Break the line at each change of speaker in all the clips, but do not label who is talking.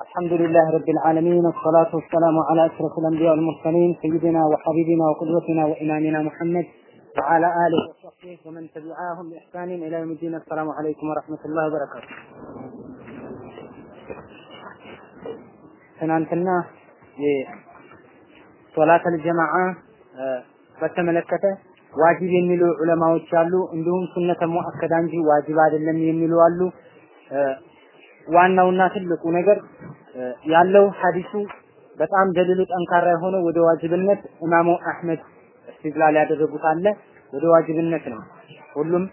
الحمد لله رب العالمين والصلاة والسلام على أشرف الأنبياء والمرسلين سيدنا وحبيبنا وقدوتنا وإمامنا محمد وعلى آله وصحبه ومن تبعهم بإحسان إلى يوم الدين السلام عليكم ورحمة الله وبركاته ትናንትና የሶላተል ጀማዓ በተመለከተ ዋጅብ የሚሉ ዑለማዎች አሉ። እንዲሁም ሱነተ ሙአከዳ እንጂ ዋጅብ አይደለም የሚሉ አሉ። ዋናውና ትልቁ ነገር ያለው ሐዲሱ በጣም ደልሉ ጠንካራ የሆነ ወደ ዋጅብነት ኢማሙ አህመድ እስትድላል ያደረጉት አለ። ወደ ዋጅብነት ነው። ሁሉም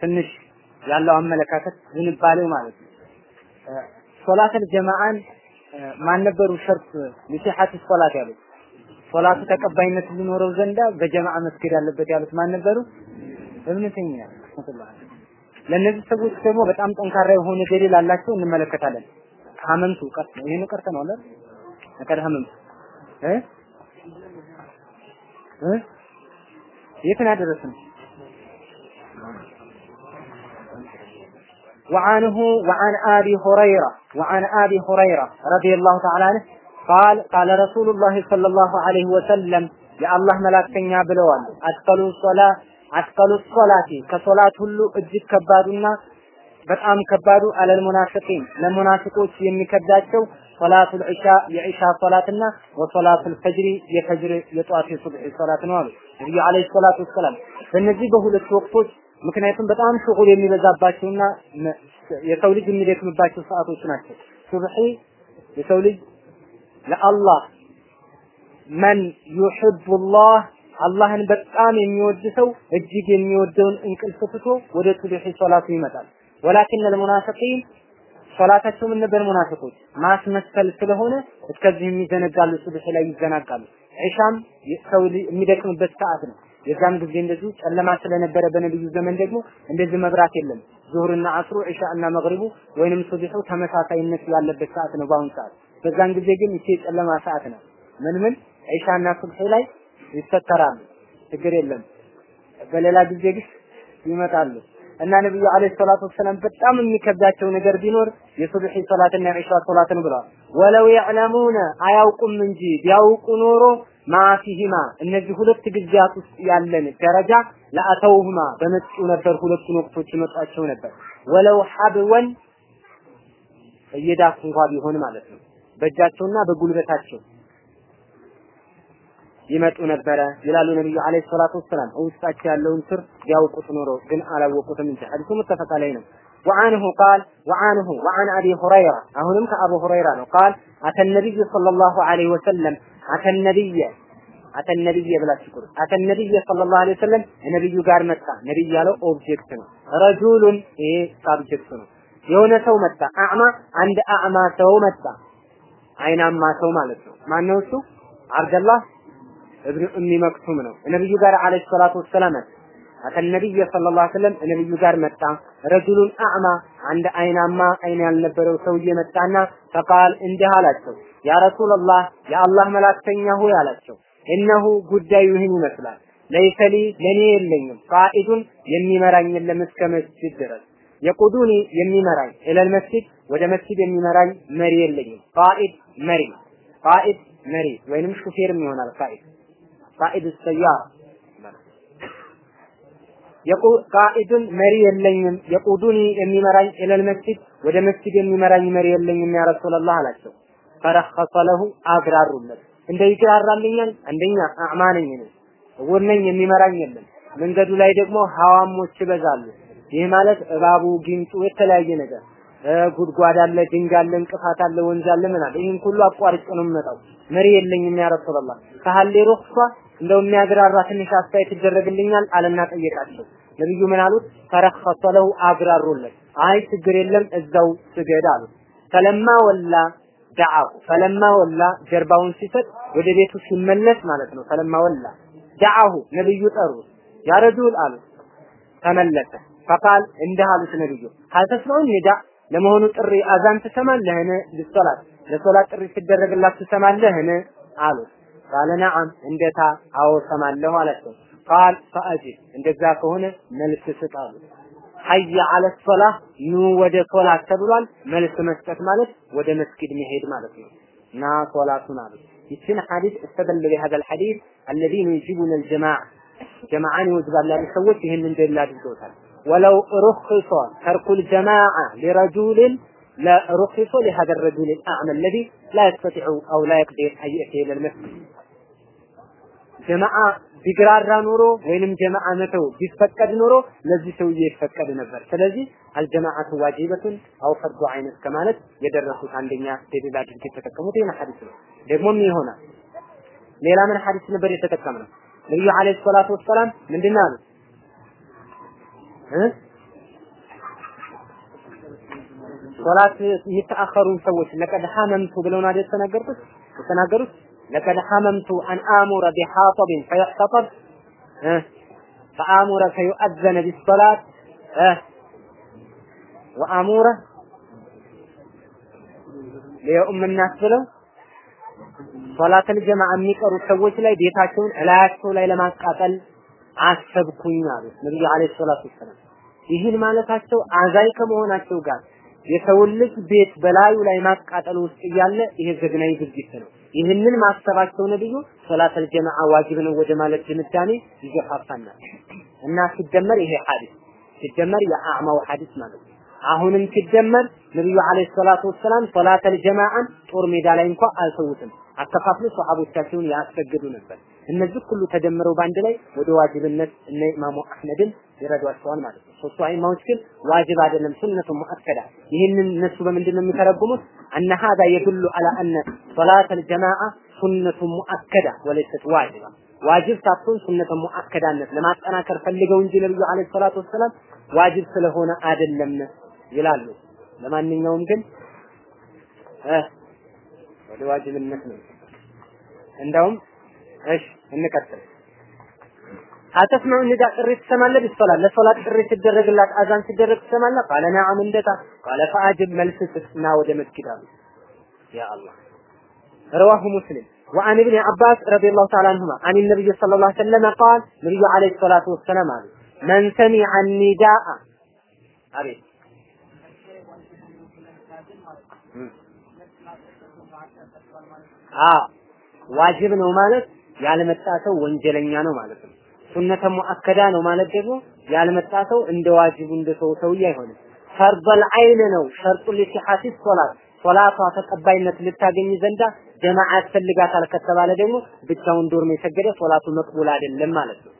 ትንሽ ያለው አመለካከት ዝንባሌው ማለት ነው። ሶላተል ጀማዓን ማን ነበሩ ሸርጥ ለሲሐት ሶላት ያሉት ሶላቱ ተቀባይነት ሊኖረው ዘንዳ በጀማዓ መስገድ ያለበት ያሉት ማን ነበሩ? እብነ ተይሚያ ለእነዚህ ሰዎች ደግሞ በጣም ጠንካራ የሆነ ገደል አላቸው እንመለከታለን። ሐመምቱ ቀጥ ነው። ይሄን ቀጥ ነው አይደል? አቀድ ሐመምቱ እ እ የትን አደረስን? وعنه وعن أبي هريرة وعن أبي هريرة رضي الله تعالى عنه قال قال رسول الله صلى الله عليه وسلم يا الله ملاكتنيا بلوان أدخلوا الصلاة አትቀሉ ሶላቲ ከሶላት ሁሉ እጅግ ከባዱና በጣም ከባዱ አለል ሙናፊቂን ለሙናፊቆች የሚከብዳቸው ሶላቱል ዒሻ የዒሻ ሶላትና ወሶላቱል ፈጅሪ የፈጅር የጧት የሱብሒ ሶላት ነው አሉ ነብዩ አለይሂ ሰላቱ ወሰላም በእነዚህ በሁለት ወቅቶች ምክንያቱም በጣም ሽጉል የሚበዛባቸውና የሰው ልጅ የሚደክምባቸው ሰዓቶች ናቸው። ሱብሒ የሰው ልጅ ለአላህ መን ዩሂቡላህ አላህን በጣም የሚወድ ሰው እጅግ የሚወደውን እንቅልፍ ትቶ ወደ ሱብሒ ሶላቱ ይመጣል። ወላኪን አልሙናፊቂን ሶላታቸው ምን ነበር? ሙናፊቆች ማስመሰል ስለሆነ እስከዚህ የሚዘነጋሉ፣ ሱብሒ ላይ ይዘናጋሉ። ዒሻም ሰው የሚደክምበት ሰዓት ነው። የዛም ጊዜ እንደዚሁ ጨለማ ስለነበረ በነብዩ ዘመን ደግሞ እንደዚህ መብራት የለም። ዙሁርና አስሩ ዒሻና መግሪቡ ወይንም ሱብሑ ተመሳሳይነት ያለበት ሰዓት ነው በአሁን ሰዓት። በዛን ጊዜ ግን ይሄ ጨለማ ሰዓት ነው። ምን ምን ዒሻና ሱብሒ ላይ ይፈጠራሉ፣ ችግር የለም። በሌላ ጊዜ ግን ይመጣሉ እና ነብዩ አለይሂ ሰላቱ ወሰላም በጣም የሚከብዳቸው ነገር ቢኖር የሱብሒ ሶላትና የዒሻ ሶላትን ብለዋል። ወለው ያዕለሙነ አያውቁም እንጂ ቢያውቁ ኖሮ ማፊሂማ እነዚህ ሁለት ጊዜያት ውስጥ ያለን ደረጃ ለአተውሁማ በመጡ ነበር። ሁለቱን ወቅቶች ይመጣቸው ነበር። ወለው ሐብወን እየዳፉ እንኳ ቢሆን ማለት ነው። በእጃቸውና በጉልበታቸው ይመጡ ነበረ ይላሉ ነብዩ አለይሂ ሰላቱ ወሰላም። ውስጣቸው ያለውን ስር ቢያውቁት ኖሮ ግን አላወቁትም እንጂ ሐዲሱ ሙተፈቅ ላይ ነው። وعنه قال وعنه وعن ابي هريره አሁንም ከአቡ ሁረይራ ነው قال اتى النبي صلى الله عليه وسلم اتى النبي اتى النبي ብላችሁ ቁሩ اتى النبي صلى الله عليه وسلم ነብዩ ጋር መጣ ነብይ ያለው ኦብጀክት ነው ረጁሉን ይሄ ሳብጀክት ነው የሆነ ሰው መጣ አዕማ አንድ አዕማ ሰው መጣ አይናማ ሰው ማለት ነው ማነው እሱ አብደላህ እብኑ ኡሚ መክቱም ነው። ነብዩ ጋር አለይሂ ሰላቱ ወሰላም አተ ነብይ ሰለላሁ ዐለይሂ ወሰለም ነብዩ ጋር መጣ። ረጁሉን አዕማ አንድ አይናማ አይን ያልነበረው ሰውዬ መጣና ፈቃል እንዲህ አላቸው። ያ ረሱላህ የአላህ መላክተኛ ሆይ አላቸው። እነሁ ጉዳዩ ይህን ይመስላል። ለይሰሊ ለኔ የለኝም። ቃኢዱን የሚመራኝ የለም እስከ መስጂድ ድረስ። የቁዱኒ የሚመራኝ ኢለል መስጂድ ወደ መስጂድ የሚመራኝ መሪ የለኝም። ቃኢድ መሪ ቃኢድ መሪ ወይንም ሹፌርም ይሆናል ቃኢድ ቃኢድ ሰያራ ቃኢዱን መሪ የለኝም የቁዱኒ የሚመራኝ ኢለል መስጂድ ወደ መስጂድ የሚመራኝ መሪ የለኝም ያ ረሱላህ አላቸው። ፈረኸሰ ለሁ አግራሩለት። እንደ ይግራራልኛል? አንደኛ አዕማ ነኝ እኔ። እውር ነኝ የሚመራኝ የለም። መንገዱ ላይ ደግሞ ሀዋሞች ይበዛሉ። ይህ ማለት እባቡ ጊንጡ የተለያየ ነገር። ጉድጓድ አለ ድንጋይ አለ እንቅፋት አለ ወንዝ አለ ምን አለ ይህን ሁሉ አቋርጬ ነው የምመጣው። መሪ የለኝም ያ ረሱላህ። ከሀሌ ሩክሷ እንደው የሚያግራራ ትንሽ አስተያየት ይደረግልኛል አለና ጠየቃቸው። ነብዩ ምን አሉት? ፈረኸሰ ለሁ አግራሩለት። አይ ችግር የለም እዛው ስገድ አሉት። ፈለማ ወላ ዳዓሁ ፈለማ ወላ ጀርባውን ሲሰጥ ወደ ቤቱ ሲመለስ ማለት ነው። ፈለማ ወላ ዳዓሁ ነብዩ ጠሩት። ያ አሉት ተመለሰ። ፈቃል እንዲህ አሉት ነብዩ ሀል ተስማዑን ኒዳ ለመሆኑ ጥሪ አዛን ትሰማለህን? ለሶላት ለሶላት ጥሪ ሲደረግላት ትሰማለህን? አሉት ቃለ ነዓም እንደታ አዎ ሰማለሁ አላቸው ቃል ፈአጂብ እንደዛ ከሆነ መልስ ስጥ አሉት ሀየ አለ ሶላህ ኑ ወደ ሶላት ተብሏል። መልስ መስጠት ማለት ወደ መስጊድ መሄድ ማለት ነው። ና ሶላቱን አሉ። ይችን ሐዲስ استدل بهذا الحديث الذين يجيبون الجماعة ጀማዓን ይወጅባል ያሉ ሰዎች ይህንን ደሊል አድርገውታል። ወለው ሩኽሶ ተርኩል ጀማዓ ሊረጁልን لرخص لهذا الرجل الأعمى الذي لا يستطيع أو لا يقدر أن يأتي إلى المسجد ጀማዓ ቢግራራ ኖሮ ወይንም ጀማዓ መተው ቢፈቀድ ኖሮ ለዚህ ሰውዬ ይፈቀድ ነበር። ስለዚህ አልጀማዓቱ ዋጅበቱን አው ፈርዱ አይን እስከ ማለት የደረሱት አንደኛ ደሊል አድርገው የተጠቀሙት ይሄን ሐዲስ ነው። ደግሞም ይሆናል። ሌላ ምን ሐዲስ ነበር የተጠቀምነው? ነብዩ አለይሂ ሰላቱ ወሰላም ምንድን አሉ? ሶላት የሚተአኸሩን ሰዎች ለቀድ ሐመምቱ ብለው ነው አይደል ተናገሩት የተናገሩት ለቀድ ሐመምቱ አን አሙረ ቢሐጠብን ፈየሕተጠብ ፈአሙረ ፈዩአዘነ ቢሶላት ወአሙረ ሊየኡም ናስ ብለው ሶላተል ጀማዓ የሚቀሩ ሰዎች ላይ ቤታቸውን እላያቸው ላይ ለማቃጠል አሰብኩኝ አሉ ነብዩ አለይሂ ሰላቱ ወሰላም። ይህን ማለታቸው አዛኝ ከመሆናቸው ጋር የሰውን ልጅ ቤት በላዩ ላይ ማቃጠል ውስጥ እያለ ይሄ ዘግናኝ ድርጊት ነው። ይህንን ማሰባቸው ነብዩ ሶላተል ጀማዓ ዋጅብ ነው ወደ ማለት ድምዳሜ ይገፋፋናል እና ሲደመር ይሄ ሐዲስ ሲደመር የአዕማው ሐዲስ ማለት ነው። አሁንም ሲደመር ነብዩ አለይሂ ሰላቱ ወሰላም ሶላተል ጀማዓን ጦር ሜዳ ላይ እንኳ አልተውትም። አከፋፍሎ ሰሃቦቻቸውን ያስገድዱ ነበር። እነዚህ ሁሉ ተደምረው በአንድ ላይ ወደ ዋጅብነት እነ ኢማሙ አህመድን ይረዷቸዋል ማለት ነው። ሶስቱ አይማዎች ግን ዋጅብ አይደለም ሱነቱ ሙአከዳ። ይህንን እነሱ በምንድን ነው የሚተረጉሙት? አነ ሀዛ የዱሉ አላ አነ ሶላተል ጀማዓ ሱነቱ ሙአከዳ ወለይሰት ዋጅባ ዋጅብ ሳትሆን ሱነተ ሙአከዳነት ለማጠናከር ፈልገው እንጂ ነብዩ አለይሂ ሰላቱ ወሰላም ዋጅብ ስለሆነ አይደለም ይላሉ። ለማንኛውም ግን ወደ ዋጅብነት ነው። እንደውም እሺ እንቀጥል። አተስማዑ ንዳ ጥሪ ትሰማለህ? ቢሶላት ለሶላት ጥሪ ሲደረግላት አዛን ሲደረግ ትሰማለህ? ቃለ ነዓም እንደታ ቃለ ፈአጅብ መልስ ስጥና ወደ መስጊድ አሉ። ያ አላህ رواه مسلم وعن ابن عباس رضي الله تعالى عنهما عن النبي صلى الله عليه وسلم قال النبي عليه الصلاة والسلام قال من سمع النداء أبي አዎ ዋጅብ ነው ማለት ያልመጣ ሰው ወንጀለኛ ነው ማለት ነው። سنة مؤكدة ነው ማለት ደግሞ ያልመጣ ሰው እንደ ዋጅቡ እንደ ሰው ሰውዬ አይሆንም። فرض العين ነው شرط لصحة الصلاة ሶላቷ ተቀባይነት ልታገኝ ዘንዳ ጀማዓ ያስፈልጋታል ከተባለ ደግሞ ብቻውን dorm የሰገደ ሶላቱ مقبول አይደለም ማለት ነው።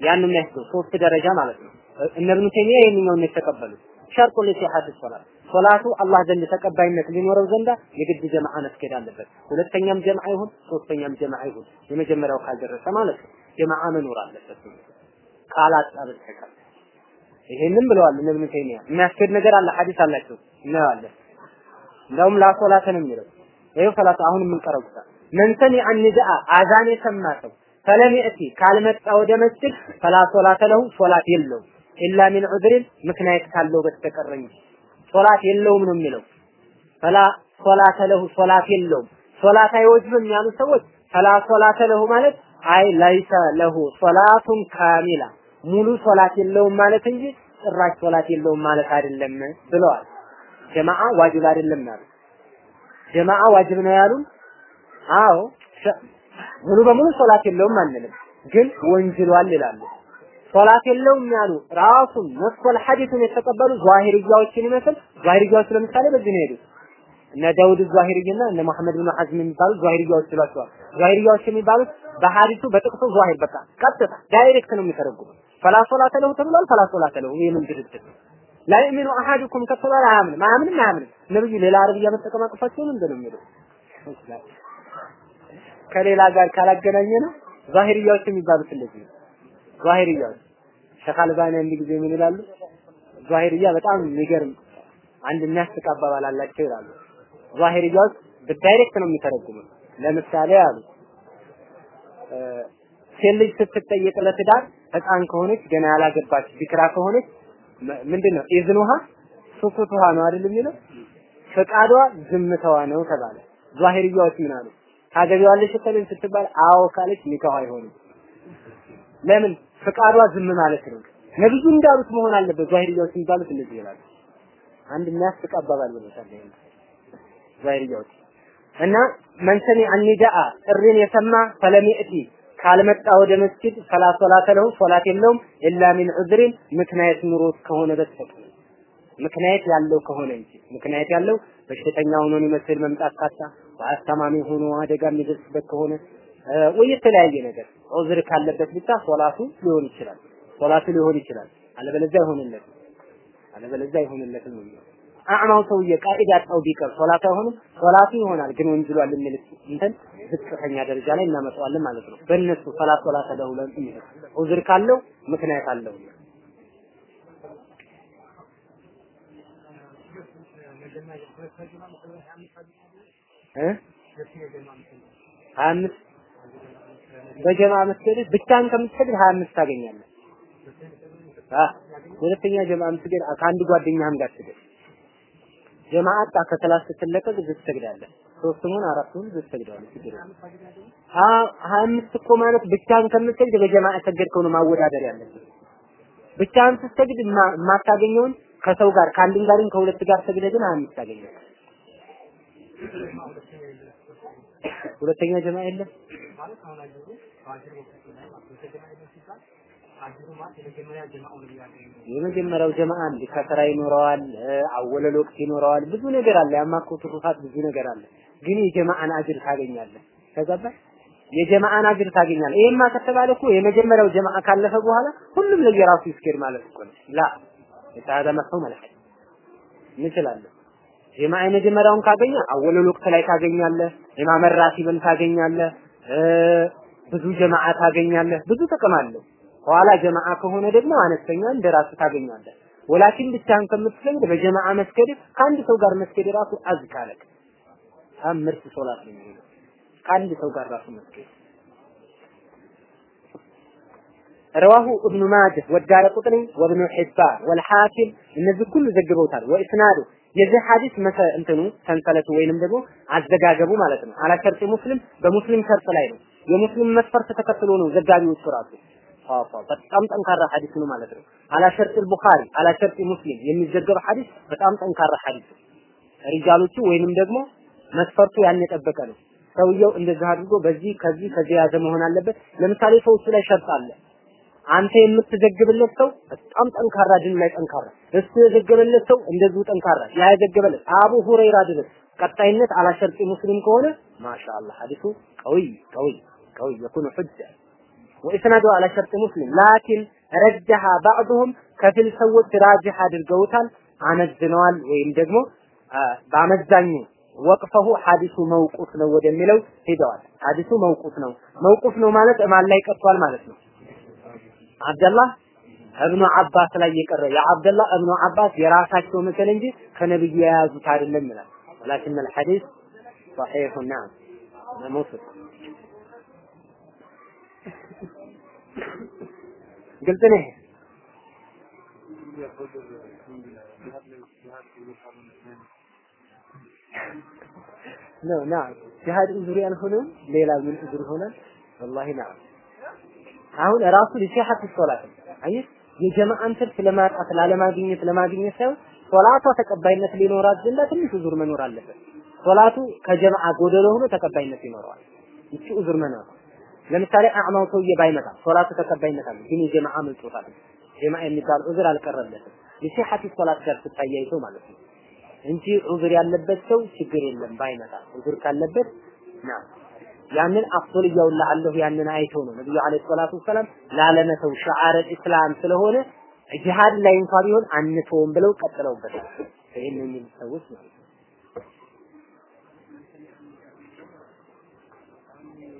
ያን የሚያስገው ሶስት ደረጃ ማለት ነው። እነ ኢብኑ ተይሚያ ይሄንኛውን የተቀበሉት شرط لصحة الصلاة ሶላቱ አላህ ዘንድ ተቀባይነት ሊኖረው ዘንዳ የግድ ጀማዓ መስገድ አለበት። ሁለተኛም ጀማዓ ይሁን ሶስተኛም ጀማዓ ይሁን። የመጀመሪያው ካልደረሰ ማለት ነው። ጀማዓ መኖር አለበት። ካላጣ በስተቀር ይሄንን ብለዋል እነ ኢብኑ ተይሚያ። የሚያስገድ ነገር አለ ሐዲስ አላቸው። እናየዋለን። እንደውም ላ ሶላተ ነው የሚለው። ይኸው ሰላት አሁን የምንቀረው ቁጥር መን ሰሚዐ ኒዳአ አዛን የሰማ ሰው ፈለም የእቲ ካልመጣ ወደ መስጅድ ፈላ ሶላተ ለሁ ሶላት የለውም። إلا من عذر ምክንያት ካለው በስተቀር እንጂ ሶላት የለውም ነው የሚለው فلا صلاة له ሶላት የለውም ሶላት አይወጅብም ያሉ ሰዎች فلا صلاة له ማለት أي ليس له صلاة كاملة ሙሉ ሶላት የለውም ማለት እንጂ ጭራሽ ሶላት የለውም ማለት አይደለም ብለዋል። ጀማዓ ዋጅብ አይደለም ያሉ ጀማዓ ዋጅብ ነው ያሉን። አዎ ሙሉ በሙሉ ሶላት የለውም አንልም፣ ግን ወንጅሏል ይላሉ። ሶላት የለውም ያሉ ራሱን ነስወል ሐዲሱን የተቀበሉ ዛሂርያዎችን ይመስል ዛሂርያዎች ለምሳሌ በዚህ ነው የሄዱት። እነ ዳውድ ዛሂርይና እነ መሐመድ ብን ሐዝም የሚባሉ ዛሂርያዎች ይሏቸዋል። ዛሂርያዎች የሚባሉት በሐዲሱ በጥቅሱ ዛሂር በቃ ቀጥታ ዳይሬክት ነው የሚተረጉሙት። ፈላ ሶላተ ለሁ ተብሏል። ፈላ ሶላተ ለሁ ይሄ ምን ድርድር ላ አሐዱኩም ከተባለ አያምንም አያምንም አያምንም። ነብዩ ሌላ አረብያ መጠቀም አቅፋቸው ነው እንደነው የሚለው ከሌላ ጋር ካላገናኘ ነው ዛሂርያዎች የሚባሉት እንደዚህ ነው። ዛሂርያዎች ሸኽ አልባኒ አንድ ጊዜ ምን ይላሉ? ዛሂርያ በጣም የሚገርም አንድ የሚያስቅ አባባል አላቸው ይላሉ። ዛሂርያዎች በ direct ነው የሚተረጉሙት። ለምሳሌ አሉ ሴት ልጅ ስትጠየቅ ለትዳር ህፃን ከሆነች ገና ያላገባች بكرا ከሆነች ምንድን ነው إذنها سكوتها ነው አይደል የሚለው ፈቃዷ ዝምታዋ ነው ተባለ። ዛሂርያዎች ምን አሉ? ታገቢዋለሽ ስትባል አዎ ካለች ኒካህ አይሆንም። ለምን? ፍቃዷ ዝም ማለት ነው። ነብዩ እንዳሉት መሆን አለበት። ዛሂርያዎች የሚባሉት እንደዚህ ይላሉ። አንድ የሚያስቅ አባባል ብሎታል። ዛሂርያዎች እና መንሰኒ አኒዳአ ጥሪን የሰማ ፈለም ይእቲ ካልመጣ ወደ መስጊድ ፈላ ሶላተ ለሁ ሶላት የለውም ኢላ ሚን ዑዝሪን ምክንያት ኑሮት ከሆነ በስተቀር ምክንያት ያለው ከሆነ እንጂ ምክንያት ያለው በሽተኛ ሆኖ ይመስል መምጣት ካጣ አስተማሚ ሆኖ አደጋ የሚደርስበት ከሆነ ወይ የተለያየ ነገር ዑዝር ካለበት ብቻ ሶላቱ ሊሆን ይችላል። ሶላቱ ሊሆን ይችላል። አለበለዚያ አይሆንለትም። አለበለዚያ አይሆንለትም ነው የሚለው። አዕማው ሰውዬ ቃኢዳ አጣው ቢቀር ሶላት አይሆንም። ሶላቱ ይሆናል ግን ወንጅሏል የሚል እንትን ዝቅተኛ ደረጃ ላይ እናመጣዋለን ማለት ነው። በእነሱ ሶላት ሶላት ለሁለም ዑዝር ካለው ምክንያት አለው። እ ሀያ አምስት በጀማ መስገድ ብቻን ከምትሰግድ ሀያ አምስት ታገኛለህ። ሁለተኛ ጀማ መስገድ ከአንድ ጓደኛህም ጋር ትገድ ጀማ አጣ ከሰላት ስትለቀቅ ትሰግዳለህ። ሶስቱን አራቱን ትሰግዳለህ። ችግር የለም። ሀያ አምስት እኮ ማለት ብቻን ከምትሰግድ በጀማ ሰገድከው ነው ማወዳደር ያለብህ። ብቻን ስትሰግድ የማታገኘውን ከሰው ጋር ከአንድም ጋርም ከሁለት ጋር ሰግደህ ግን ሀያ አምስት ታገኛለህ። ሁለተኛ ጀማ የለም። የመጀመሪያው ጀማ አንድ ከስራ ይኖረዋል፣ አወለል ወቅት ይኖረዋል፣ ብዙ ነገር አለ። ያማኮ ትሩፋት ብዙ ነገር አለ። ግን የጀማአን አጅር ታገኛለህ። ከገባ የጀማአን አጅር ታገኛለህ። ይሄማ ከተባለ እኮ የመጀመሪያው ጀማአ ካለፈ በኋላ ሁሉም ለየራሱ ይስኬድ ማለት እኮ ነው። ላ የታዳ መፍሁም አልሐ እንችላለን። ጀማ የመጀመሪያውን ካገኘ አወለል ወቅት ላይ ታገኛለህ። ኢማም ራቲብን ታገኛለህ። ብዙ ጀማዓ ታገኛለህ። ብዙ ጥቅም አለው። ኋላ ጀማዓ ከሆነ ደግሞ አነስተኛ እንደራሱ ታገኛለህ። ወላኪን ብቻህን ከምትሰግድ በጀማዓ መስገድ ከአንድ ሰው ጋር መስገድ ራሱ አዝካለክ ምርጥ ሶላት ነው የሚሆነው። ከአንድ ሰው ጋር ራሱ መስገድ رواه ابن ماجه والدار قطني وابن حبان والحاكم እነዚህ ሁሉ ዘግበውታል ወኢስናዱ የዚህ ሐዲስ መሰ እንትኑ ሰንሰለቱ ወይንም ደግሞ አዘጋገቡ ማለት ነው። አላ ሸርጥ ሙስሊም በሙስሊም ሸርጥ ላይ ነው። የሙስሊም መስፈርት ተከትሎ ነው ዘጋቢዎቹ ራሱ። በጣም ጠንካራ ሐዲስ ነው ማለት ነው። አላ ሸርጥ ቡኻሪ አላ ሸርጥ ሙስሊም የሚዘገብ ሐዲስ በጣም ጠንካራ ሐዲስ ሪጃሎቹ ወይንም ደግሞ መስፈርቱ ያን የጠበቀ ነው። ሰውየው እንደዚህ አድርጎ በዚህ ከዚህ ከዚህ ያዘ መሆን አለበት። ለምሳሌ ሰዎቹ ላይ ሸርጥ አለ አንተ የምትዘግብለት ሰው በጣም ጠንካራ ድን ላይ ጠንካራ። እሱ የዘገበለት ሰው እንደዚሁ ጠንካራ። ያ የዘገበለት አቡ ሁረይራ ድረስ ቀጣይነት አላሸርጢ ሙስሊም ከሆነ ማሻአላህ ሐዲሱ ቀውይ ቀውይ ቀውይ የኩኑ ሑጃ። ወኢስናዱ አላ ሸርጥ ሙስሊም ላኪን ረጀሐ ባዕዱሁም ከፊል ሰዎች ራጅህ አድርገውታል አመዝነዋል ወይም ደግሞ በአመዛኙ ወቅፈሁ ሐዲሱ መውቁፍ ነው ወደሚለው ሄደዋል ሐዲሱ መውቁፍ ነው። መውቁፍ ነው ማለት ማን ላይ ቀርቷል ማለት ነው አብደላህ እብኑ አባስ ላይ የቀረ የአብደላህ እብኑ አባስ የራሳቸው ምስል እንጂ ከነብዩ የያዙት አይደለም ይላል ولكن الحديث صحيح نعم موثق ግልጽ ነው ነው ናም ጂሃድ ኡዝሪ አልሆነም ሌላ ምን ኡዝሪ ይሆናል ወላሂ ናም አሁን ራሱ ለሲሐት ሶላት አየህ የጀማዓን ትርፍ ለማጣት ላለማግኘት ለማግኘት ሳይሆን ሶላቷ ተቀባይነት ሊኖራት ዘንዳ ትንሽ ኡዙር መኖር አለበት። ሶላቱ ከጀማዓ ጎደሎ ሆኖ ተቀባይነት ይኖረዋል። እቺ ኡዙር መኖር ለምሳሌ አዕማው ሰውዬ ባይመጣ ሶላቱ ተቀባይነት አለ፣ ግን የጀማዓ መልጦታል። ጀማዓ የሚባል ኡዝር አልቀረለትም። ለሲሐት ሶላት ጋር ስታያይዘው ማለት ነው እንጂ ኡዝር ያለበት ሰው ችግር የለም ባይመጣ። ኡዝር ካለበት ና ያንን አፍዶልያውን ለአለሁ ያንን አይተው ነው ነብዩ አለይሂ ሰላቱ ወሰላም ላለመተው ሸዓረ ኢስላም ስለሆነ ጂሃድ ላይ እንኳን ቢሆን አንተውም ብለው ቀጥለውበታል። ይሄን የሚል ሰዎች ነው።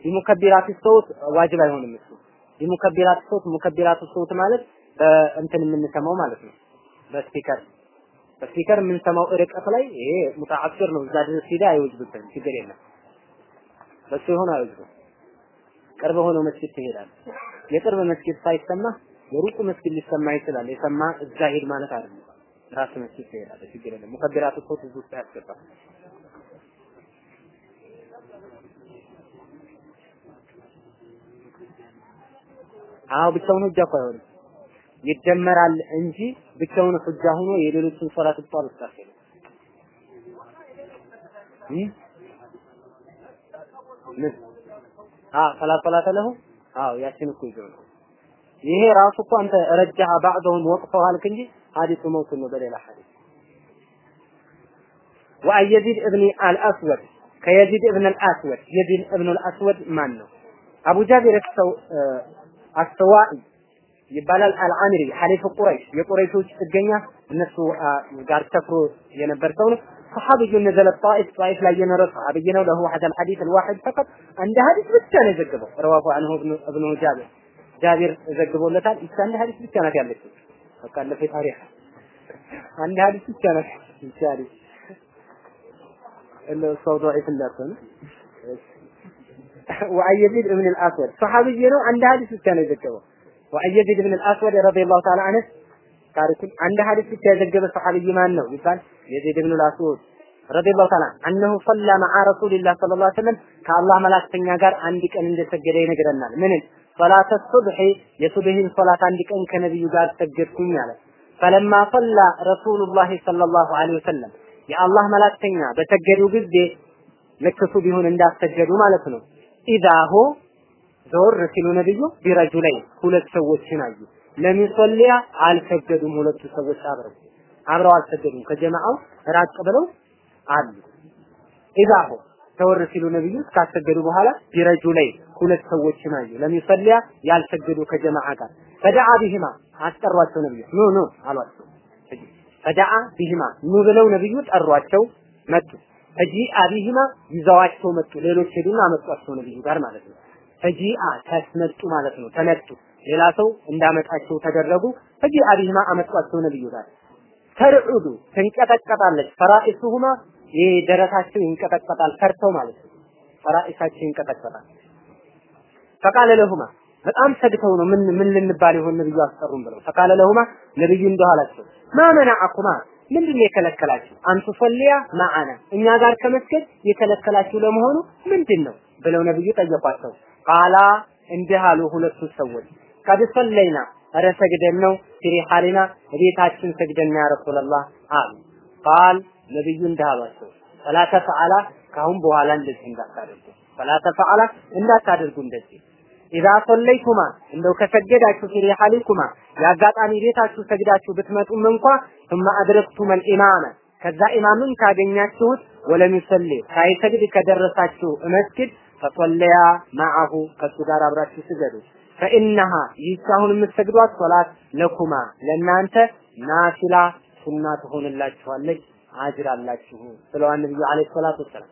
የ مكبرات الصوت ዋጅብ አይሆንም እሱ የ مكبرات الصوت مكبرات الصوت ማለት እንትን የምንሰማው ማለት ነው። በ speaker በ speaker የምንሰማው ርቀት ላይ ይሄ متعسر ነው። እዛ ድረስ ሄዳ አይወጅብብህም፣ ችግር የለም። በሱ የሆነ አይወጅብም። ቅርብ ሆኖ መስጊድ ትሄዳለህ። የቅርብ መስጊድ ሳይሰማ የሩቁ መስጊድ ሊሰማ ይችላል። የሰማ እዛ ሄድ ማለት አይደለም። ራስ መስጊድ ትሄዳለህ፣ ችግር የለም። ሙከቢራቱ ሶት እዚህ ውስጥ ያስገባል። አዎ ብቻውን እጃ እኮ አይሆንም። ይደመራል እንጂ ብቻውን ሁጃ ሆኖ የሌሎችን ሶላት ብቻ ብታሰሉ ምን? አ ሰላት ለሁ አዎ ያችን እኮ ይዘው ነው። ይሄ ራሱ እኮ አንተ ረጃ ባዕደውን ወቅፎ አልክ እንጂ ሐዲሱ መውሱል ነው በሌላ ሐዲስ። ወአየዚድ እብኒ አልአስወድ ከየዚድ እብን አልአስወድ። የዚድ እብን አልአስወድ ማን ነው አቡ ጃቢር ሰው አስተዋኢ ይባላል። አልአሚሪ ሐሊፍ ቁረይሽ። የቁረይሾች ጥገኛ እነሱ ጋር ሰፍሮ የነበር ሰው ነው። صحابي نزل الطائف طائف لا ينرى صحابي ነው له هذا الحديث الواحد فقط عند حديث ብቻ ነው የዘገበው رواه عنه ابن ابن جابر ጃቢር ዘግቦለታል ይቺ አንድ ሐዲስ ብቻ ናት ያለችው በቃ ለፈ ታሪክ አንድ ሐዲስ ብቻ ናት ይቺ ሐዲስ اللي ሰው ضعيف እንዳትሆን وعن يزيد بن الاسود صحابي ነው አንድ ሐዲስ ብቻ ነው የዘገበው وعن يزيد بن الاسود رضي الله تعالى عنه ታሪኩን አንድ ሐዲስ ብቻ የዘገበ ሰሐቢይ ማን ነው ይባል የዘይድ ብን አልአስወድ ረዲየላሁ ተዓላ አንሁ ሰላ መዓ ረሱልላህ ሰለላሁ ዐለይሂ ወሰለም ከአላህ መላእክተኛ ጋር አንድ ቀን እንደሰገደ ይነግረናል። ምንን ሶላተ ሱብሒ የሱብሂን ሶላት አንድ ቀን ከነቢዩ ጋር ሰገድኩኝ አለ። ፈለማ ሰላ ረሱሉላህ ሰለላሁ ዐለይሂ ወሰለም የአላህ መላእክተኛ በሰገዱ ጊዜ ልክ ሱብሂውን እንዳሰገዱ ማለት ነው። ኢዛሁ ዞር ሲሉ ነብዩ ቢረጁለይን ሁለት ሰዎችን አዩ። ለሚሶሊያ አልሰገዱም። ሁለቱ ሰዎች አብረው አብረው አልሰገዱም። ከጀማዓው ራቅ ብለው አሉ። ኢዛሁ ተወር ሲሉ ነብዩ ካሰገዱ በኋላ ቢረጁ ላይ ሁለት ሰዎችን አዩ። ለሚሶሊያ ያልሰገዱ ከጀማዓ ጋር ፈዳአ ቢሂማ አስጠሯቸው ነብዩ ኑ ኑ አሏቸው። ፈዳአ ቢሂማ ኑ ብለው ነብዩ ጠሯቸው መጡ። ፈጂአ ቢሂማ ይዘዋቸው መጡ። ሌሎች ሄዱና አመጧቸው ነብዩ ጋር ማለት ነው። ፈጂአ ተስመጡ ማለት ነው። ተመጡ ሌላ ሰው እንዳመጣቸው ተደረጉ። ፈጂአ ቢሂማ አመጧቸው ነብዩ ጋር ተርዑዱ ትንቀጠቀጣለች። ፈራኢሱሁማ ይህ ደረታቸው ይንቀጠቀጣል ፈርተው ማለት ነው። ፈራኢሳቸው ይንቀጠቀጣል። ፈቃለ ለሁማ በጣም ሰግተው ነው ምን ምን ልንባል ይሆን ነብዩ አስጠሩን ብለው ፈቃለ ለሁማ ነብዩ እንደው አላቸው ማመናአኩማ ምንድን ነው የከለከላችሁ? አንቱ ሶሊያ ማዓና እኛ ጋር ከመስገድ የከለከላችሁ ለመሆኑ ምንድን ነው ብለው ነብዩ ጠየቋቸው። ቃላ እንዲህ አሉ ሁለቱ ሰዎች ቀድ ሰለይና ኧረ ሰግደን ነው ፊ ሪሓሊና ቤታችን ሰግደን ያ ረሱላህ አሉ። ቃል ነብዩ እንዲህ አሏቸው ፈላ ተፈዓላ ካሁን በኋላ እንደዚህ እንዳታደርጉ ፈላ ተፈዓላ እንዳታደርጉ እንደዚህ ኢዛ ሰለይቱማ እንደው ከሰገዳችሁ ፊ ሪሓሊኩማ የአጋጣሚ ቤታችሁ ሰግዳችሁ ብትመጡም እንኳ ثم أدركتم الإمام ከዛ ኢማምን ካገኛችሁት ወለም ይሰሊ ሳይሰግድ ከደረሳችሁ መስጊድ ፈሶለያ ማዐሁ ከሱ ጋር አብራችሁ ስገዱ ፈኢነሃ ይህች አሁን የምትሰግዷት ሶላት ለኩማ ለእናንተ ናፊላ ሱና ትሆንላችኋለች አጅር አላችሁ ብለዋል ነብዩ አለይሂ ሰላቱ ወሰላም።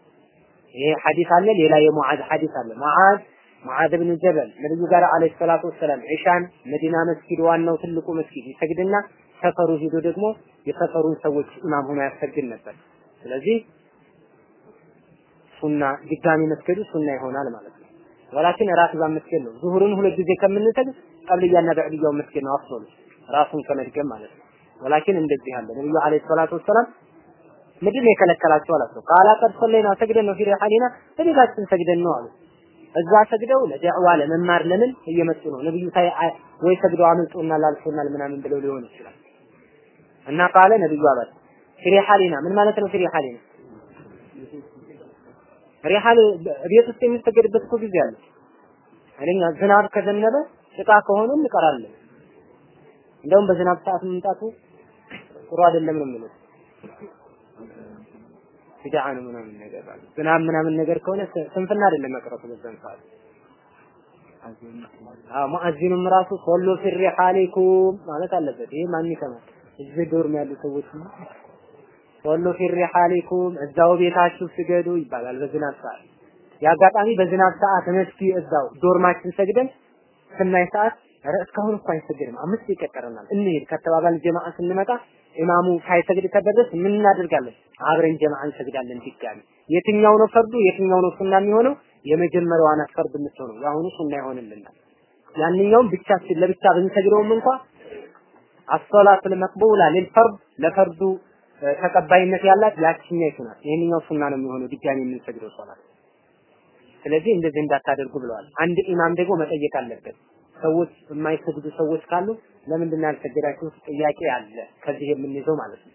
ይሄ ሐዲስ አለ። ሌላ የሙዓዝ ሐዲስ አለ። ሙዓዝ ሙዓዝ ብን ጀበል ነብዩ ጋር አለይሂ ሰላቱ ወሰላም ዒሻን መዲና መስጊድ ዋናው ትልቁ መስጊድ ይሰግድና ሰፈሩ ሄዶ ደግሞ የሰፈሩን ሰዎች ኢማም ሆኖ ያሰግድ ነበር። ስለዚህ ሱና ድጋሚ መስገዱ ሱና ይሆናል ማለት ነው። ወላኪን ራቲባ መስገድ ነው። ዙሁርን ሁለት ጊዜ ከምንሰግድ ቀብልያና በዕድያው መስገድ ነው አፍሶሉ ራሱን ከመድገም ማለት ነው። ወላኪን እንደዚህ አለ ነብዩ አለይሂ ሰላቱ ወሰላም ምንድን ነው የከለከላቸው አላቸው። ቃላ ቀድ ሰለይና ሰግደን ነው ፊ ሪሓሊና በቤታችን ሰግደን ነው አሉ። እዛ ሰግደው ለደዕዋ ለመማር ለምን እየመጡ ነው። ነብዩ ሳይ ወይ ሰግደው አምልጦናል አልፎናል ምናምን ብለው ሊሆን ይችላል። እና ቃለ ነብዩ አባት ፊ ሪሓሊና ምን ማለት ነው? ፊ ሪሓሊና ሪሓል ቤት ውስጥ የሚሰገድበት እኮ ጊዜ አለ። እኛ ዝናብ ከዘነበ ጭቃ ከሆነ እንቀራለን። እንደውም በዝናብ ሰዓት መምጣቱ ጥሩ አይደለም ነው የሚሉት። ቢድዓ ነው ምናምን ነገር አለ። ዝናብ ምናምን ነገር ከሆነ ስንፍና አይደለም መቅረቱ በዛን ሰዓት። ሙአዚኑም ራሱ صلوا في رحالكم ማለት አለበት። ይሄ ማን ይሰማል? እዚህ dorm ያሉ ሰዎች صلوا في رحالكم እዛው ቤታችሁ ስገዱ ይባላል በዝናብ ሰዓት። የአጋጣሚ በዝናብ ሰዓት መስጊ እዛው dorm አችን ሰግደን ስናይ ሰዓት ኧረ እስካሁን እኮ አይሰግድም አምስት ይቀረናል እንሂድ ከተባባል ጀማዓ ስንመጣ ኢማሙ ሳይሰግድ ከደረስ ምን እናደርጋለን? አብረን ጀማዓ እንሰግዳለን ድጋሚ። የትኛው ነው ፈርዱ የትኛው ነው ሱና የሚሆነው? የመጀመሪያዋ ናት ፈርድ የምትሆነው የአሁኑ ሱና ይሆንልናል። ያንኛውም ብቻችን ለብቻ ብንሰግደውም እንኳ አሶላት ለመቅቡላ ለልፈርድ ለፈርዱ ተቀባይነት ያላት ያችኛይቱ ናት። ይሄንኛው ሱና ነው የሚሆነው ድጋሚ የምንሰግደው ሶላት። ስለዚህ እንደዚህ እንዳታደርጉ ብለዋል። አንድ ኢማም ደግሞ መጠየቅ አለበት። ሰዎች የማይሰግዱ ሰዎች ካሉ ለምንድን ነው ያልሰገዳችሁት? ጥያቄ አለ ከዚህ የምንይዘው ማለት ነው።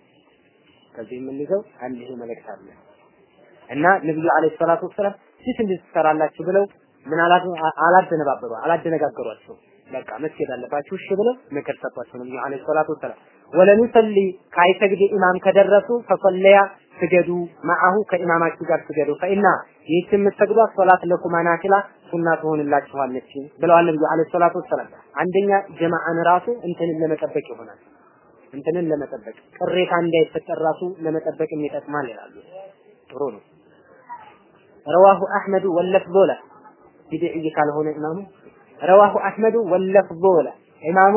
ከዚህ የምንይዘው አንድ ይሄ መልእክት አለ እና ነብዩ አለይሂ ሰላቱ ወሰላም ፊት እንዴት ትሰራላችሁ ብለው ምን አላደነባበሩ አላደነጋገሯቸው። በቃ መስገድ አለባችሁ እሺ ብለው ምክር ሰጧቸው ነብዩ አለይሂ ሰላቱ ወሰላም። ወለም ይሰሊ ካይሰግድ ኢማም ከደረሱ ፈሰለያ ስገዱ ማአሁ ከኢማማችሁ ጋር ስገዱ ፈኢና ይህች የምትሰግዷት ሶላት ለኩማ ናፊላ ሱና ትሆንላችኋለች ብለዋል ነብዩ አለይሂ ሰላቱ ወሰላም። አንደኛ ጀማዓን ራሱ እንትንን ለመጠበቅ ይሆናል። እንትንን ለመጠበቅ ቅሬታ እንዳይፈጠር ራሱ ለመጠበቅ ይጠቅማል ይላሉ። ጥሩ ነው። ረዋሁ አህመዱ ወለፍዞ ቢድዕይ ካልሆነ ኢማሙ ረዋሁ አህመዱ ወለፍዞ ኢማሙ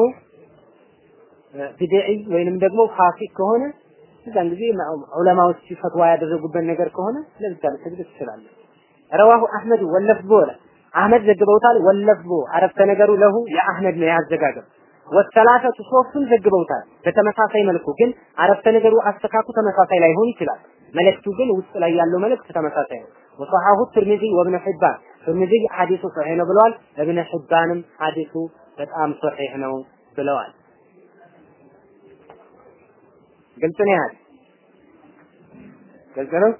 ቢድዕይ ወይንም ደግሞ ፋሲቅ ከሆነ እዛን ጊዜ ዑለማዎች ፈትዋ ያደረጉበት ነገር ከሆነ ለምሳሌ ስግድ ትችላለህ። ረዋሁ አህመድ ወለፍዞ አህመድ ዘግበውታል። ወለፍዞ አረፍተ ነገሩ ለሁ የአህመድ ነው ያዘጋገብ ወሰላሰቱ ሶስቱም ዘግበውታል በተመሳሳይ መልኩ ግን አረፍተ ነገሩ አስተካኩ ተመሳሳይ ላይሆን ይችላል። መልእክቱ ግን ውስጥ ላይ ያለው መልእክት ተመሳሳይ ነው። ወሰሐሁ ትርሚዚ ወብነ ሒባን ትርሚዚ ሐዲሱ ሶሒህ ነው ብለዋል። እብነ ሒባንም ሐዲሱ በጣም ሶሒህ ነው ብለዋል። ግልጽ ነው ያህል ግልጽ ነው?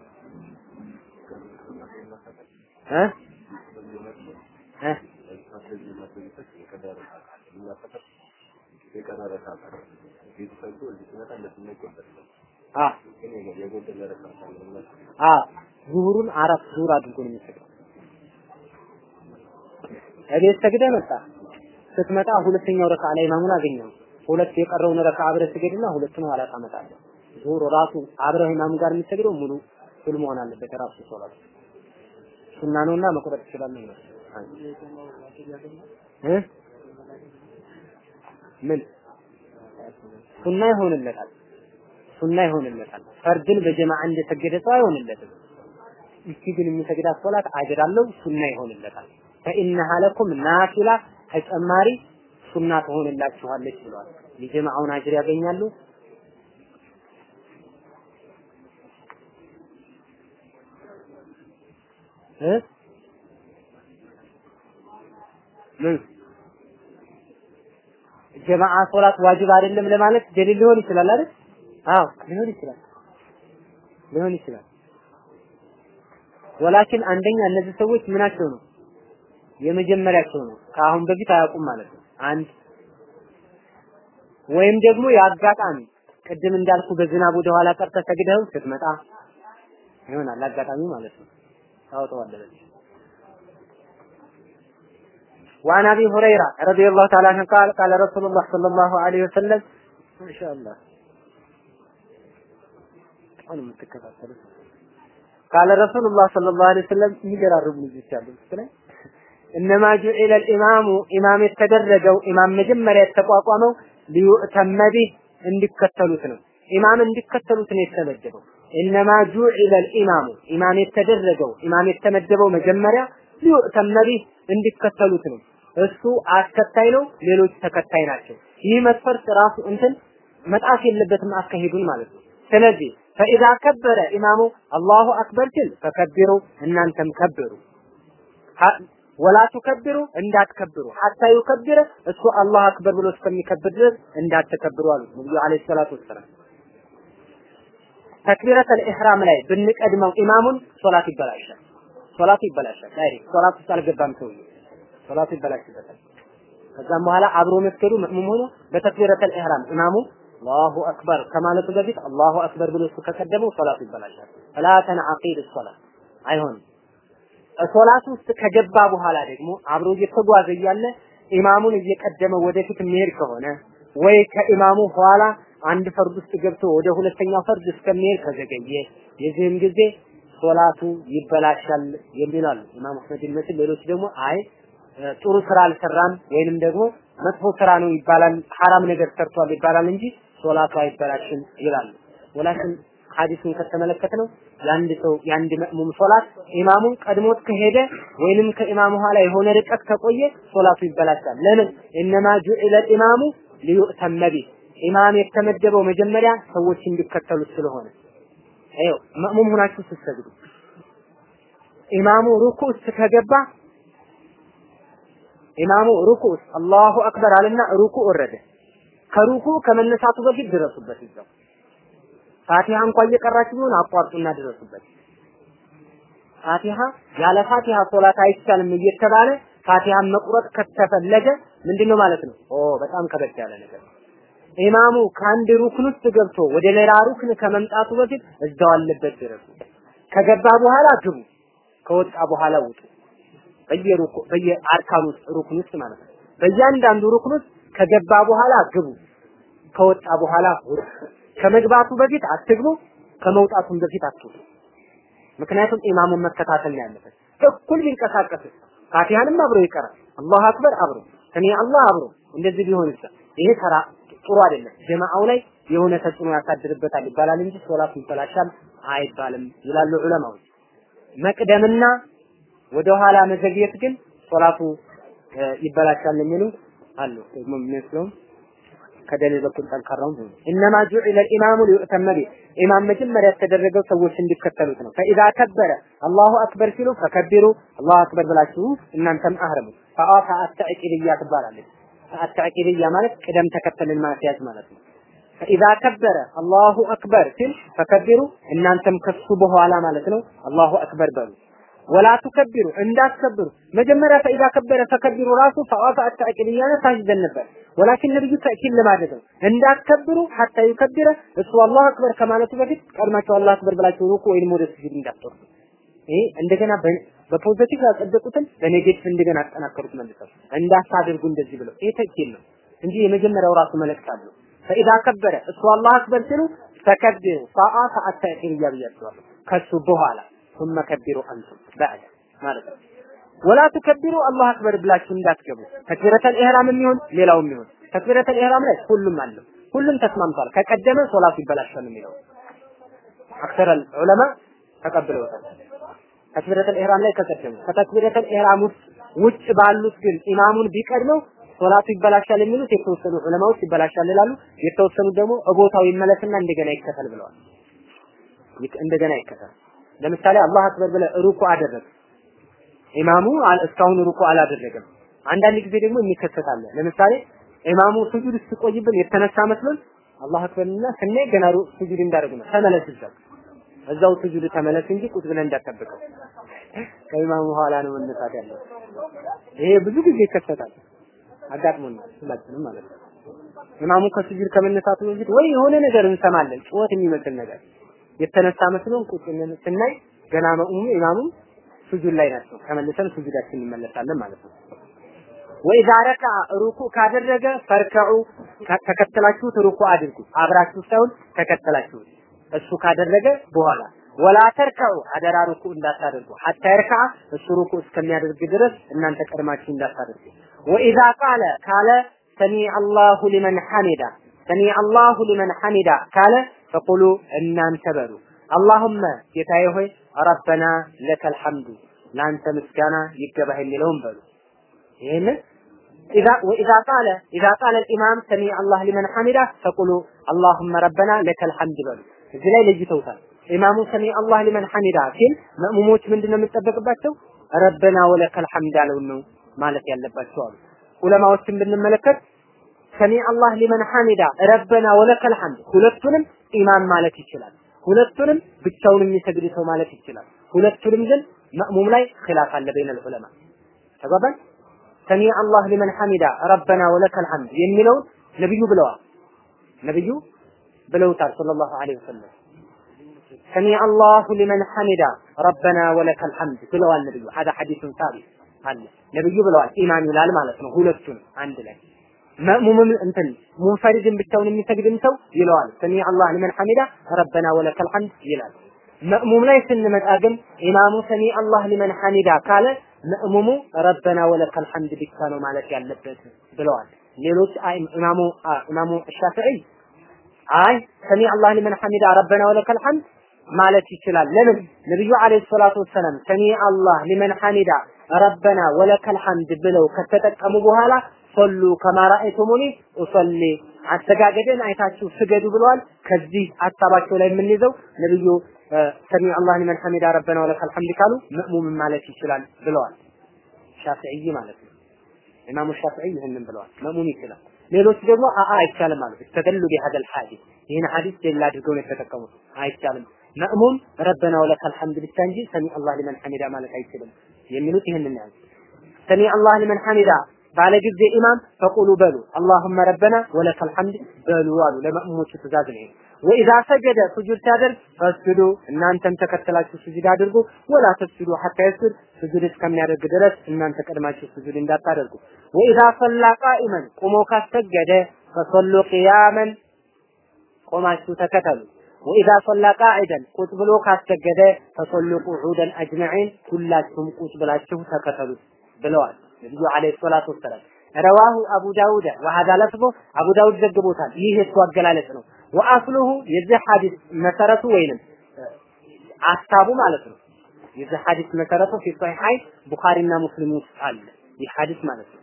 እ? እ? ዙሁሩን አራት ዙር አድርጎ ነው የሚሰግደው። እቤት ሰግደህ መጣ። ስትመጣ ሁለተኛው ረካ ላይ ኢማሙን አገኘው። ሁለት የቀረውን ረካ አብረህ ስገድና ሁለቱን ኋላ ታመጣለህ። ዙሁር ራሱ አብረህ ኢማሙ ጋር የሚሰግደው ሙሉ ፉል መሆን አለበት ራሱ ሶላት ሱና ነውና መቁረጥ ትችላለህ ነው ምን ሱና ይሆንለታል ሱና ይሆንለታል። ፈርድን በጀማዓ እንደሰገደ ሰው አይሆንለትም። እቺ ግን የሚሰግዳት ሶላት አጅር አለው፣ ሱና ይሆንለታል። ፈኢነሃ ለኩም ናፊላ ተጨማሪ ሱና ትሆንላችኋለች ብለዋል። የጀማዓውን አጅር ያገኛሉ። እ ምን ጀማዓ ሶላት ዋጅብ አይደለም ለማለት ደሊል ሊሆን ይችላል አይደል? አዎ ሊሆን ይችላል ሊሆን ይችላል። ወላኪን አንደኛ እነዚህ ሰዎች ምናቸው ነው የመጀመሪያቸው ነው። ከአሁን በፊት አያውቁም ማለት ነው። አንድ ወይም ደግሞ የአጋጣሚ ቅድም እንዳልኩ በዝናብ ወደ ኋላ ቀርተህ ሰግደው ስትመጣ ይሆናል አጋጣሚ ማለት ነው። ታወጣዋለህ። وعن ابي هريره رضي الله تعالى عنه قال قال رسول الله صلى الله عليه وسلم ما شاء الله አሁን የምትከታተሉት ቃለ ረሱሉላህ ሰለላሁ ዐለይሂ ወሰለም የሚገራርሙ ልጆች አሉ ስለ እነማ ጁዒለ ልኢማሙ ኢማም የተደረገው ኢማም መጀመሪያ የተቋቋመው ሊዩእተመ ቢህ እንዲከተሉት ነው። ኢማም እንዲከተሉት ነው የተመደበው። እነማ ጁዒለ ልኢማሙ ኢማም የተደረገው ኢማም የተመደበው መጀመሪያ ሊዩእተመ ቢህ እንዲከተሉት ነው። እሱ አስከታይ ነው፣ ሌሎች ተከታይ ናቸው። ይህ መስፈርት ራሱ እንትን መጣፍ የለበትም አካሄዱን ማለት ነው። ስለዚህ ፈኢዛ ከበረ ኢማሙ አላሁ አክበር ሲል ፈከቢሩ እናንተም ከብሩ ወላ ቱከብሩ እንዳትከብሩ ሐታ ዩከብረ እሱ አላሁ አክበር ብሎ እስከሚከብር ድረስ እንዳትከብሩ አሉ ነብዩ አለይሂ ሰላቱ ወሰላም። ተክቢረተል ኢህራም ላይ ብንቀድመው ኢማሙን ሶላት ይበላሻል። ሶላቱ ይበላሻል። direct ሶላት ውስጥ አልገባም ሰውዬው ሶላቱ ይበላሽበታል። ከዛም በኋላ አብሮ መስገዱ مأموم ሆኖ በ تكبيرة الإحرام ኢማሙ الله أكبر ከማለቱ በፊት الله أكبر ብሎ እሱ ከቀደመው ሶላቱ ይበላሻል። فلا تنعقد الصلاة አይሆንም። ሶላት ውስጥ ከገባ በኋላ ደግሞ አብሮ እየተጓዘ እያለ ኢማሙን እየቀደመ ወደፊት የሚሄድ ከሆነ ወይ ከኢማሙ ኋላ አንድ ፈርድ ውስጥ ገብቶ ወደ ሁለተኛው ፈርድ እስከሚሄድ ከዘገየ የዚህም ጊዜ ሶላቱ ይበላሻል የሚላሉ ኢማም አህመድ ይመስል ሌሎች ደግሞ አይ ጥሩ ስራ አልሰራም ወይንም ደግሞ መጥፎ ስራ ነው ይባላል፣ ሐራም ነገር ሰርቷል ይባላል እንጂ ሶላቱ አይበላሽም ይላሉ። ولكن ሐዲሱን ከተመለከት ነው የአንድ ሰው የአንድ مأموم ሶላት ኢማሙን ቀድሞት ከሄደ ወይንም ከኢማሙ ኋላ የሆነ ርቀት ከቆየ ሶላቱ ይበላሻል። ለምን? إنما جعل الإمام ليؤتم به ኢማም የተመደበው መጀመሪያ ሰዎች እንዲከተሉት ስለሆነ ይኸው مأموم ሆናችሁ ስትሰግዱ ኢማሙ ሩኩ ውስጥ ከገባ ኢማሙ ሩኩ ውስጥ الله أكبر አለና ሩኩ ወረደ። ከሩኩ ከመነሳቱ በፊት ድረሱበት እዛው ፋቲሃ እንኳን እየቀራችሁ ቢሆን አቋርጡና ድረሱበት። ፋቲሃ ያለ ፋቲሃ ሶላት አይቻልም እየተባለ ፋቲሃን መቁረጥ ከተፈለገ ምንድነው ማለት ነው? ኦ በጣም ከበድ ያለ ነገር። ኢማሙ ከአንድ ሩክን ውስጥ ገብቶ ወደ ሌላ ሩክን ከመምጣቱ በፊት እዛው አለበት ድረሱ። ከገባ በኋላ ግቡ፣ ከወጣ በኋላ ውጡ። በየሩኩ በየአርካኑ ሩክን ውስጥ ማለት ነው። በእያንዳንዱ ሩክን ውስጥ ከገባ በኋላ ግቡ፣ ከወጣ በኋላ ውጡ። ከመግባቱ በፊት አትግቡ፣ ከመውጣቱም በፊት አትውጡ። ምክንያቱም ኢማሙን መከታተል ነው ያለበት። እኩል ቢንቀሳቀስ ፋቲሃንም አብሮ ይቀራል። አላሁ አክበር አብሮ ሰሚ አላህ አብሮ እንደዚህ ቢሆን ይሄ ተራ ጥሩ አይደለም። ጀማዓው ላይ የሆነ ተጽዕኖ ያሳድርበታል ይባላል እንጂ ሶላቱ ይበላሻል አይባልም ይላሉ ዑለማዎች። መቅደምና ወደ ኋላ መዘግየት ግን ሶላቱ ይበላሻል የሚሉ አሉ። ደግሞ የሚመስለውም ከደሊል በኩል ጠንካራው እነማ ጁዒለ ኢማሙ ሊዩእተመ ቢህ ኢማም መጀመሪያ የተደረገው ሰዎች እንዲከተሉት ነው። ፈኢዛ ከበረ አላሁ አክበር ሲሉ ፈከቢሩ አላሁ አክበር ብላችሁ እናንተም አህርሙ። ፈአፋ አተዕቂልያ ትባላለች። አተዕቂልያ ማለት ቅደም ተከተልን ማስያዝ ማለት ነው። ፈኢዛ ከበረ አላሁ አክበር ሲል ፈከቢሩ እናንተም ከሱ በኋላ ማለት ነው አላሁ አክበር በሉ። ወላ ቱከቢሩ እንዳትከብሩ መጀመሪያ ፈኢዛ ከበረ ፈከቢሩ ራሱ ፈአፋ አተዕቂልያ ታጅዘን ነበር። ወላኪን ነብዩ ተእኪድ ለማድረግ ነው። እንዳትከብሩ ሐታ ይከብረ እሱ አላሁ አክበር ከማለቱ በፊት ቀድማቸው አላሁ አክበር ብላችሁ ሩኩ ወይም ወደ ስጁድ እንዳትወርዱ። ይሄ እንደገና በፖዚቲቭ ያጸደቁትን በኔጌቲቭ እንደገና አጠናከሩት መልሰው እንዳታደርጉ እንደዚህ ብለው ይሄ ተእኪድ ነው እንጂ የመጀመሪያው ራሱ መልእክት አለው። ፈኢዛ ከበረ እሱ አላሁ አክበር ሲሉ ፈከቢሩ ፈአ ፈአት ተእኪድያ ብያቸዋለሁ። ከሱ በኋላ ثم كبروا انتم بعد ማለት ነው። ولا تكبروا الله أكبر ብላችሁ እንዳትገቡ። تكبيرة الإحرام የሚሆን ሌላው የሚሆን تكبيرة الإحرام ላይ ሁሉም አለው። ሁሉም ተስማምቷል። ከቀደመ ሶላቱ ይበላሻል የሚለው أكثر العلماء ተቀብለውታል። تكبيرة الإحرام ላይ ከቀደመ ከ تكبيرة الإحرام ውስጥ ውጭ ባሉት ግን ኢማሙን ቢቀድመው ሶላቱ ይበላሻል የሚሉት የተወሰኑ ዑለማዎች ይበላሻል ይላሉ። የተወሰኑ ደግሞ እቦታው ይመለስና እንደገና ይከተል ብለዋል። እንደገና ይከተል። ለምሳሌ الله أكبر ብለህ ሩኩ አደረግ ኢማሙ እስካሁን ሩኩ አላደረገም። አንዳንድ ጊዜ ደግሞ የሚከሰታለ። ለምሳሌ ኢማሙ ስጁድ ሲቆይብን የተነሳ መስሎን الله أكبر ና ስናይ ገና ስጁድ እንዳደረግ ነው። ተመለስ እዛው እዛው ስጁድ ተመለስ እንጂ ቁጭ ብለን እንዳትጠብቀው። ከኢማሙ ኋላ ነው መነሳት ያለው። ይሄ ብዙ ጊዜ ይከሰታል። አጋጥሞናል ሁላችንም ማለት ነው። ኢማሙ ከስጁድ ከመነሳቱ በፊት ወይ የሆነ ነገር እንሰማለን፣ ጩኸት የሚመስል ነገር የተነሳ መስሎን ቁጭ ስናይ ገና መኡሙ ሱጁድ ላይ ናቸው። ተመልሰን ሱጁዳችን እንመለሳለን ማለት ነው። ወኢዛ ረካ ሩኩ ካደረገ ፈርከዑ ተከተላችሁት ሩኩ አድርጉ። አብራችሁ ሳይሆን ተከተላችሁት። እሱ ካደረገ በኋላ ወላ ተርከዑ አደራ ሩኩ እንዳታደርጉ ሐታ ይርካ እሱ ሩኩ እስከሚያደርግ ድረስ እናንተ ቀድማችሁ እንዳታደርጉ። ወኢዛ ቃለ ካለ ሰሚ አላሁ ሊመን ሐሚዳ ሰሚ አላሁ ሊመን ሐሚዳ ካለ ፈቁሉ እናንተ በሉ አላሁመ ጌታዬ ሆይ ረበና ለከል ሐምዱ ለአንተ ምስጋና ይገባህ የሚለውን በሉ። ይህን إذا وإذا قال إذا قال الإمام سمع الله لمن حمده فقولوا اللهم ربنا لك الحمد በሉ። እዚህ ላይ ለይተውታል። ኢማሙ ሰሚ አላህ ሊመን ሐሚዳ ሲል መእሙሞች ምንድነው የሚጠበቅባቸው? ረበና ወለከል ሐምድ አለው ነው ማለት ያለባቸው አሉ። ዑለማዎችን ብንመለከት ሰሚ አላህ ሊመን ሐሚዳ ረበና ወለከል ሐምድ ሁለቱንም ኢማም ማለት ይችላል። ሁለቱንም ብቻውን የሚሰግድ ሰው ማለት ይችላል። ሁለቱንም ግን መእሙም ላይ ኺላፍ አለ በይነል ዑለማ ተግባባን። ሰሚ አላህ ሊመን ሐሚዳ ረበና ወለከል ሐምድ የሚለውን ነብዩ ብለዋል። ነብዩ ብለውታል ሰለላሁ ዐለይሂ ወሰለም። ሰሚ አላሁ ሊመን ሐሚዳ ረበና ወለከል ሐምድ ብለዋል ነብዩ። ሀዳ ሐዲሱን ሳቢት አለ ነብዩ ብለዋል። ኢማም ይላል ማለት ነው። ሁለቱን አንድ ላይ መእሙምም እንትን ሙንፈሪድን ብቻውን የሚሰግድም ሰው ይለዋል። ሰሚ አላህ ሊመን ሐሚዳ ረበና ወለከል ሐምድ ይላል። መእሙም ላይ ስንመጣ ግን ኢማሙ ሰሚ አላህ ሊመን ሐሚዳ ካለ መእሙሙ ረበና ወለከል ሐምድ ብቻ ነው ማለት ያለበት ብለዋል። ሌሎች ኢማሙ ኢማሙ ሻፊዒ አይ ሰሚ አላህ ሊመን ሐሚዳ ረበና ወለከል ሐምድ ማለት ይችላል። ለምን ነብዩ አለይሂ ሰላቱ ወሰላም ሰሚ አላህ ሊመን ሐሚዳ ረበና ወለከል ሐምድ ብለው ከተጠቀሙ በኋላ ሶሉ ከማራአይቱሙኒ ኡሰሊ አሰጋገደን አይታችሁ ስገዱ ብለዋል። ከዚህ ሀሳባቸው ላይ የምንይዘው ነብዩ ሰሚ አላህ ሊመን ሐሚዳ ረበና ወለከል ሐምድ ካሉ መእሙምን ማለት ይችላል ብለዋል። ሻፊዒይ ማለት ነው። ኢማሙ ሻፊዒይ ይህንን ብለዋል። መእሙም ይችላል። ሌሎች ደግሞ አአ አይቻልም ማለት استدلوا بهذا الحديث ይህን ሐዲስ ሌላ አድርገው ነው የተጠቀሙት። አይቻልም መእሙም ربنا ولك الحمد ብቻ እንጂ سمع الله لمن حمده ማለት አይችልም የሚሉት ይህንን ያህል سمع الله لمن حمده ባለ ጊዜ ኢማም فقولوا በሉ اللهم ربنا ولك الحمد በሉ አሉ። ለመእሙሞቹ ትእዛዝ ነው። ወኢዛ ሰገደ ስጁድ ሲያደርግ فاسجدوا እናንተም ተከተላችሁ ስጁድ አድርጉ። ولا تسجدوا حتى يسجد ስጁድ እስከሚያደርግ ድረስ እናንተ ቀድማችሁ ስጁድ እንዳታደርጉ። ወኢዛ ሰላ ቃኢመን ቁሞ ካሰገደ ፈሰሉ ቂያመን ቆማችሁ ተከተሉ። ወኢዛ ሰላ ቃዒደን ቁጭ ብሎ ካሰገደ ፈሰሉ ቁዑደን አጅመዒን ሁላችሁም ቁጭ ብላችሁ ተከተሉት ብለዋል ነብዩ አለይሂ ሰላቱ ወሰላም። ረዋሁ አቡ ዳውድ ወሀዛ ለፍዞ አቡ ዳውድ ዘግቦታል። ይህ የሱ አገላለጽ ነው። ወአስሉሁ የዚህ ሐዲስ መሰረቱ ወይንም አሳቡ ማለት ነው። የዚህ ሐዲስ መሰረቱ في الصحيحين ቡኻሪና ሙስሊም ውስጥ አለ ይህ ሐዲስ ማለት ነው።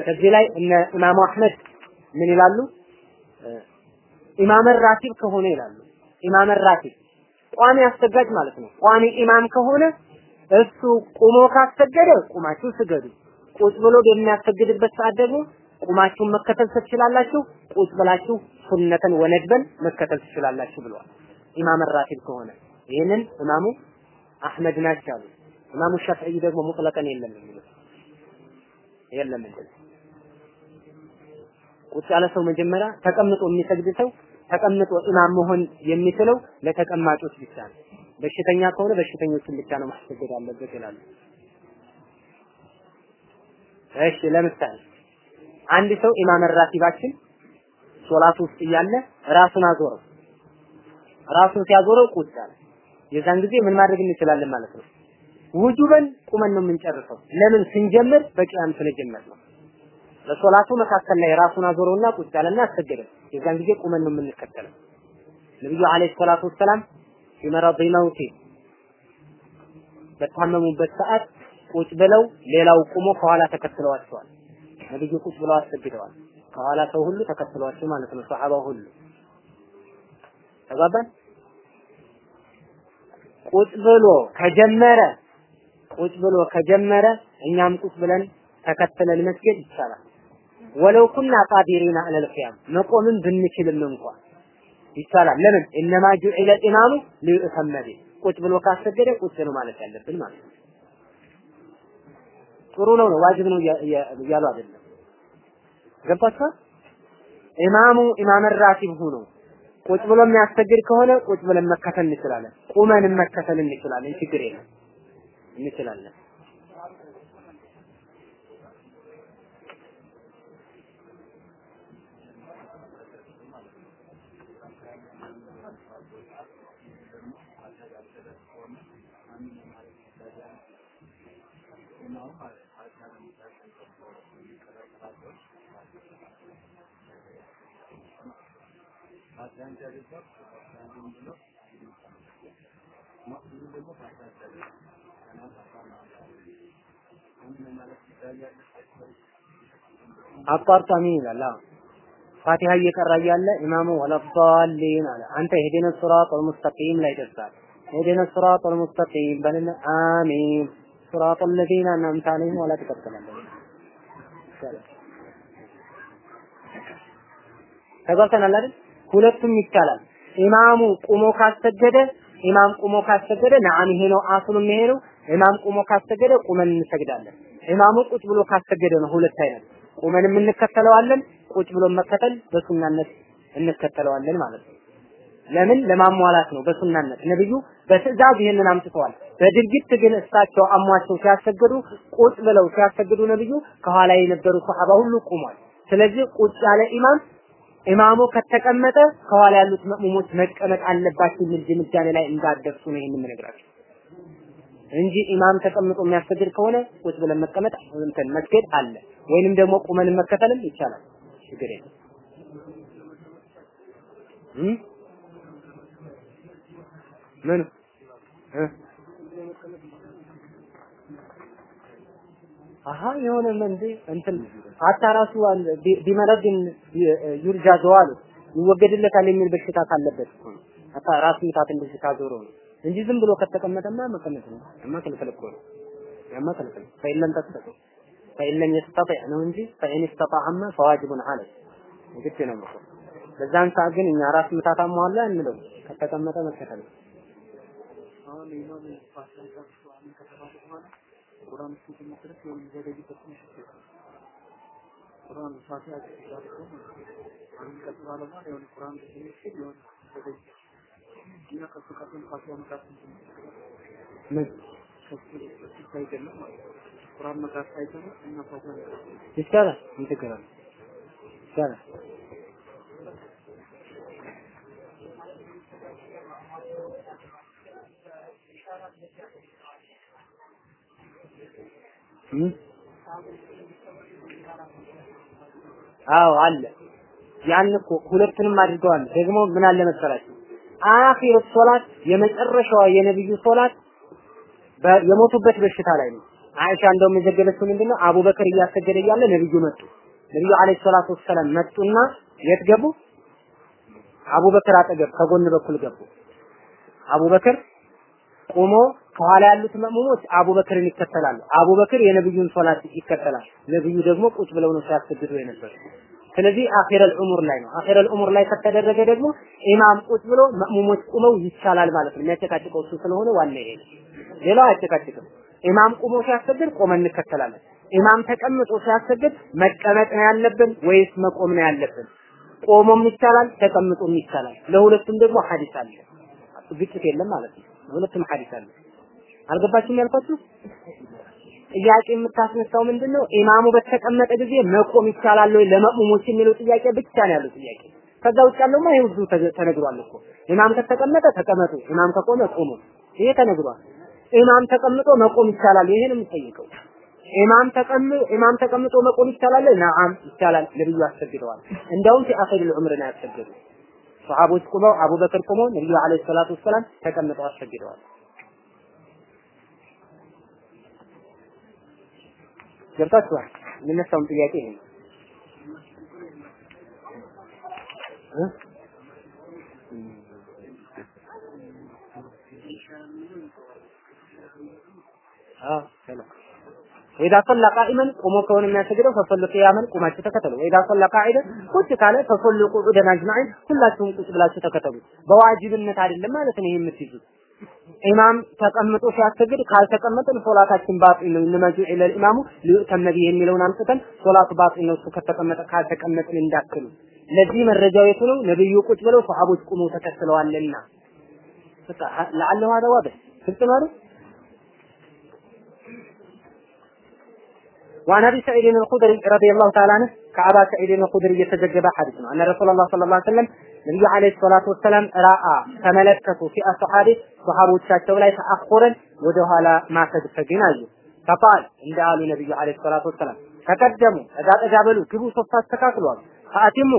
ከዚህ ላይ እነ ኢማሙ አህመድ ምን ይላሉ? إمام راتب ከሆነ ይላሉ። إمام راتب ቋሚ አሰጋጅ ማለት ነው። ቋሚ ኢማም ከሆነ እሱ ቁሞ ካሰገደ ቁማችሁ ስገዱ። ቁጭ ብሎ በሚያሰግድበት ሰዓት ደግሞ ቁማችሁን መከተል ትችላላችሁ። ቁጭ ብላችሁ سنة وندبا መከተል ትችላላችሁ ብለዋል። ኢማም ራቲብ ከሆነ ይህንን ኢማሙ አህመድ ናቸው አሉ። ኢማሙ ሻፊዒ ደግሞ ሙጥለቀን የለም የሚሉት የለም እንደዚህ ቁጭ ያለ ሰው መጀመሪያ ተቀምጦ የሚሰግድ ሰው ተቀምጦ ኢማም መሆን የሚችለው ለተቀማጮች ብቻ ነው። በሽተኛ ከሆነ በሽተኞችን ብቻ ነው ማስገድ ያለበት ይላሉ። እሺ ለምሳሌ አንድ ሰው ኢማም ራቲባችን ሶላት ውስጥ እያለ ራሱን አዞረው። ራሱን ሲያዞረው ቁጭ አለ። የዛን ጊዜ ምን ማድረግ እንችላለን ማለት ነው? ውጁበን ቁመን ነው የምንጨርሰው። ለምን ስንጀምር በቂያም ስለጀመር ነው። ለሶላቱ መካከል ላይ ራሱን አዞረውና ቁጭ አለና አሰገደ። የዛን ጊዜ ቁመን ነው የምንከተለው። ነብዩ አለይሂ ሰላቱ ወሰላም ፊመረዲ መውቲ በታመሙበት ሰዓት ቁጭ ብለው ሌላው ቁሞ ከኋላ ተከትለዋቸዋል። ነብዩ ቁጭ ብለው አሰግደዋል። ከኋላ ሰው ሁሉ ተከትሏቸው ማለት ነው። ሷሐባው ሁሉ ተግባባን። ቁጭ ብሎ ከጀመረ ቁጭ ብሎ ከጀመረ እኛም ቁጭ ብለን ተከትለን መስገድ ይቻላል። ወለው ኩና ቃዲሪና አለል ቂያም መቆምን ብንችልም እንኳን ይቻላል። ለምን እነማ ጁዒለ ኢማሙ ሊዩተመ ቢህ ቁጭ ብሎ ካሰገደ ቁጭ ነው ማለት ያለብን ማለት ነው። ጥሩ ነው ነው ዋጅብ ነው እያሉ አይደለም። ገባችኋል? ኢማሙ ኢማም ራቲብ ሆኖ ቁጭ ብሎ የሚያሰግድ ከሆነ ቁጭ ብለን መከተል እንችላለን። ቁመን መከተል እንችላለን። ችግር የለም እንችላለን። አቋርጧሚ ይላል። አዎ ፋቲሃ እየቀራ እያለ ኢማሙ ወለዷሊን አለ። አንተ ሄደነ ሲራጠል ሙስተቂም ላይ ደርሳል። ሄደነ ሲራጠል ሙስተቂም በልና አሚን ሲራጠል ለዚነ አንዓምተ ዐለይሂም ወላ ትቀጥላለህ። ተጓልተናል አይደል? ሁለቱም ይቻላል። ኢማሙ ቁሞ ካሰገደ ኢማም ቁሞ ካሰገደ نعم ይሄ ነው አሱንም ይሄ ነው። ኢማም ቁሞ ካሰገደ ቁመን እንሰግዳለን። ኢማሙ ቁጭ ብሎ ካሰገደ ነው ሁለት አይነት ቁመንም እንከተለዋለን፣ ቁጭ ብሎ መከተል በሱናነት እንከተለዋለን ማለት ነው። ለምን ለማሟላት ነው በሱናነት ነብዩ በትዕዛዝ ይህንን አምጥተዋል። በድርጊት ግን እሳቸው አሟቸው ሲያሰግዱ ቁጭ ብለው ሲያሰግዱ ነብዩ ከኋላ የነበሩ ሰሃባ ሁሉ ቁሟል። ስለዚህ ቁጭ ያለ ኢማም ኢማሙ ከተቀመጠ ከኋላ ያሉት መእሙሞች መቀመጥ አለባቸው የሚል ድምዳሜ ላይ እንዳደርሱ ነው ይህን የምነግራቸው እንጂ ኢማም ተቀምጦ የሚያሰግድ ከሆነ ቁጭ ብለን መቀመጥ እንትን መስገድ አለ። ወይንም ደግሞ ቁመን መከተልም ይቻላል። ችግር የለም። ምን እ አሃ የሆነ መንዴ እንትን አታ ራሱ ቢመረድን ዩርጃ ዘዋሉ ይወገድለታል የሚል በሽታ ካለበት እኮ አታ ራስ ምታት እንደዚህ ካዞረው ነው እንጂ ዝም ብሎ ከተቀመጠማ መቀመጥ ነው። ክልክል እኮ ነው። ክልክል ፈኢለም ተስተጢዕ ፈኢለም የስተጢዕ ነው እንጂ ፈኢን ስተጣዐማ ፈዋጅቡን ዐለይህ ግድ ነው መቆም። በዛን ሰዓት ግን እኛ ራስ ምታት አሟላ እንለው ከተቀመጠ መከተል
አሁን ኢማም አሚን ከተባለ በኋላ ቁርአን እሱ መሰረት የሆነ የሚዘገይበት ትንሽ ይችላል። ቁርአን ፋሲል ጨርሶ አሚን ከተባለ በኋላ የሆነ ቁርአን ትንሽ የሆነ ዘገይ እና ከሱ ቀጥሎ ፋሲል መቃት
ምን
ከሱ ማለት ነው። ቁርአን መቃት ሳይጀምር እና መቃት
ይቻላል? አለ? ይቻላል። እም? አዎ አለ። ያን እኮ ሁለቱንም አድርገዋል። ደግሞ ምን አለ መሰላችሁ አኺር ሶላት የመጨረሻዋ የነብዩ ሶላት የሞቱበት በሽታ ላይ ነው። አይሻ እንደውም የዘገበችው ምንድነው አቡበክር እያሰገደ እያለ ነብዩ መጡ። ነብዩ አለይሂ ሰላቱ ወሰላም መጡና የት ገቡ? አቡበክር አጠገብ ከጎን በኩል ገቡ። አቡበክር ቆሞ ከኋላ ያሉት መእሙሞች አቡበክርን ይከተላሉ። አቡበክር የነብዩን ሶላት ይከተላል። ነብዩ ደግሞ ቁጭ ብለው ነው ሲያሰግዱ የነበሩ። ስለዚህ አኺረል ዑሙር ላይ ነው። አኺረል ዑሙር ላይ ከተደረገ ደግሞ ኢማም ቁጭ ብሎ መእሙሞች ቁመው ይቻላል ማለት ነው። የሚያጨቃጭቀው እሱ ስለሆነ ዋና ይሄ ነው። ሌላው አያጨቃጭቅም። ኢማም ቁሞ ሲያሰግድ ቆመን እንከተላለን። ኢማም ተቀምጦ ሲያሰግድ መቀመጥ ነው ያለብን ወይስ መቆም ነው ያለብን? ቆሞም ይቻላል፣ ተቀምጦም ይቻላል። ለሁለቱም ደግሞ ሐዲስ አለ። ግጭት የለም ማለት ነው። ሁለቱም ሐዲስ አለ። አልገባችሁም ያልኳችሁ? ጥያቄ የምታስነሳው ምንድነው? ኢማሙ በተቀመጠ ጊዜ መቆም ይቻላል ወይ ለመእሙሞች የሚለው ጥያቄ ብቻ ነው ያለው ጥያቄ። ከዛ ውጭ ያለውማ ይሄ ተገ- ተነግሯል እኮ። ኢማም ከተቀመጠ ተቀመጡ፣ ኢማም ከቆመ ቆሙ። ይሄ ተነግሯል። ኢማም ተቀምጦ መቆም ይቻላል። ይሄ ነው የሚጠይቀው። ኢማም ተቀምጦ ኢማም ተቀምጦ መቆም ይቻላል? ነዓም ይቻላል። ነብዩ አሰግደዋል። እንደውም ፊ አኺር ዑምር ነው ያሰገዱ። ሰሃቦች ቁመው አቡበክር ቁመው ነብዩ አለይሂ ሰላቱ ወሰላም ተቀምጠው አሰግደዋል። ገብታችኋል? የሚነሳውን ጥያቄ ይሄ ነው ወይዳ ሰላ ቃኢመን ቆሞ ከሆነ የሚያሰግደው ፈሰሉ ቂያመን ቁማችሁ ተከተሉ። ወይዳ ሰላ ቃኢደን ቁጭ ካለ ፈሰሉ ቁዑደን አጅማዒን ሁላችሁም ቁጭ ብላችሁ ተከተሉ። በዋጅብነት አይደለም ማለት ነው የምትይዙት። ኢማም ተቀምጦ ሲያሰግድ ካልተቀመጠን ሶላታችን ባጢል ነው። እነመጁ ኢለል ኢማሙ ሊዩተም ነቢ የሚለውን አምጥተን ሶላቱ ባጢል ነው እሱ ከተቀመጠ ካልተቀመጥን እንዳክሉ። ለዚህ መረጃው የቱ ነው? ነብዩ ቁጭ ብለው ሰሃቦች ቁመው ተከትለዋልና። በቃ ለዓለ هذا واضح ግልጽ ነው አይደል? وعن ابي سعيد الخدري رضي الله تعالى عنه ከአባ ሰዒድ الخدري የተዘገበ ሐዲስ ነው። እነ ረሱላህ ሰለላሁ ዐለይሂ ወሰለም ነብዩ عليه الصلاة والسلام رأى ተመለከቱ في أصحابه ሰሃቦቻቸው ላይ تأخرا ወደ ማፈግፈግን አዩ። فقال እንደ አሉ ነብዩ عليه الصلاة والسلام تقدموا፣ ጠጋ ጠጋ በሉ፣ ግቡ፣ ሶፍ አስተካክሏል። فائتموا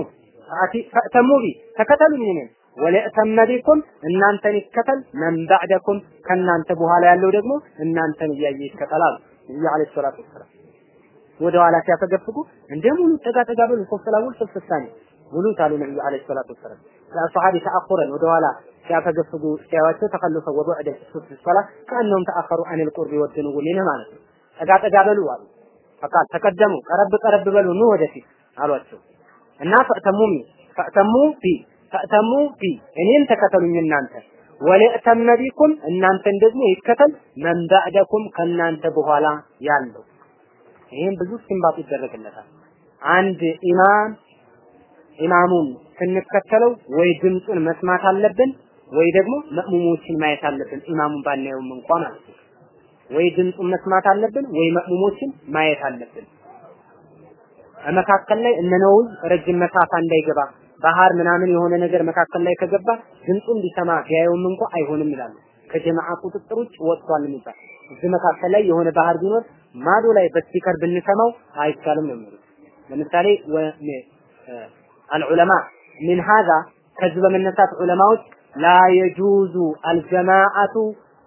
فائتموا بي ተከተሉኝ እኔን وليأتم بكم እናንተን ይከተል من بعدكم ከእናንተ በኋላ ያለው ደግሞ እናንተን እያየ ይከተላሉ። ነብዩ عليه الصلاة والسلام ወደ ሲያፈገፍጉ እንደ ሙሉ ጠጋ ጠጋ በሉ ሶፍ ሰላሙን ሶፍ ሙሉ ታሉ ነብዩ አለይሂ ሰላቱ ወሰላም ለአስሐቢ ተአኹረን ወደ ሲያፈገፍጉ ሲያዩዋቸው ተከልፈ ወቡዕደ ሱፍ ሰላ ከአንሁም ተአኸሩ አኒል ቁርቢ ወድኑ ሚንህ ማለት ነው። ጠጋ ጠጋ በሉ አሉ። ፈቃል ተቀደሙ፣ ቀረብ ቀረብ በሉ ኑ ወደፊት አሏቸው እና ፈእተሙሚ ፈእተሙ ቢ ፈእተሙ ቢ እኔን ተከተሉኝ እናንተ ወለእተመ ቢኩም እናንተን ደግሞ ይከተል መን ባዕደኩም ከእናንተ በኋላ ያለው ይሄን ብዙ ስንባጥ ይደረግለታል። አንድ ኢማም ኢማሙን ስንከተለው ወይ ድምፁን መስማት አለብን ወይ ደግሞ መእሙሞችን ማየት አለብን። ኢማሙን ባናየውም እንኳ ማለት ነው። ወይ ድምፁን መስማት አለብን ወይ መእሙሞችን ማየት አለብን። መካከል ላይ እነነው ረጅም መሳፋ እንዳይገባ ባህር ምናምን የሆነ ነገር መካከል ላይ ከገባ ድምፁን ቢሰማ ቢያየውም እንኳ አይሆንም ይላሉ። ከጀማዓ ቁጥጥር ውጭ ወጥቷል የሚባል እዚህ መካከል ላይ የሆነ ባህር ቢኖር ማዶ ላይ በስፒከር ብንሰማው አይቻልም ነው የሚሉት። ለምሳሌ አልዑለማ ሚን ሀዛ ከዚህ በመነሳት ዑለማዎች ላ የጁዙ አልጀማዓቱ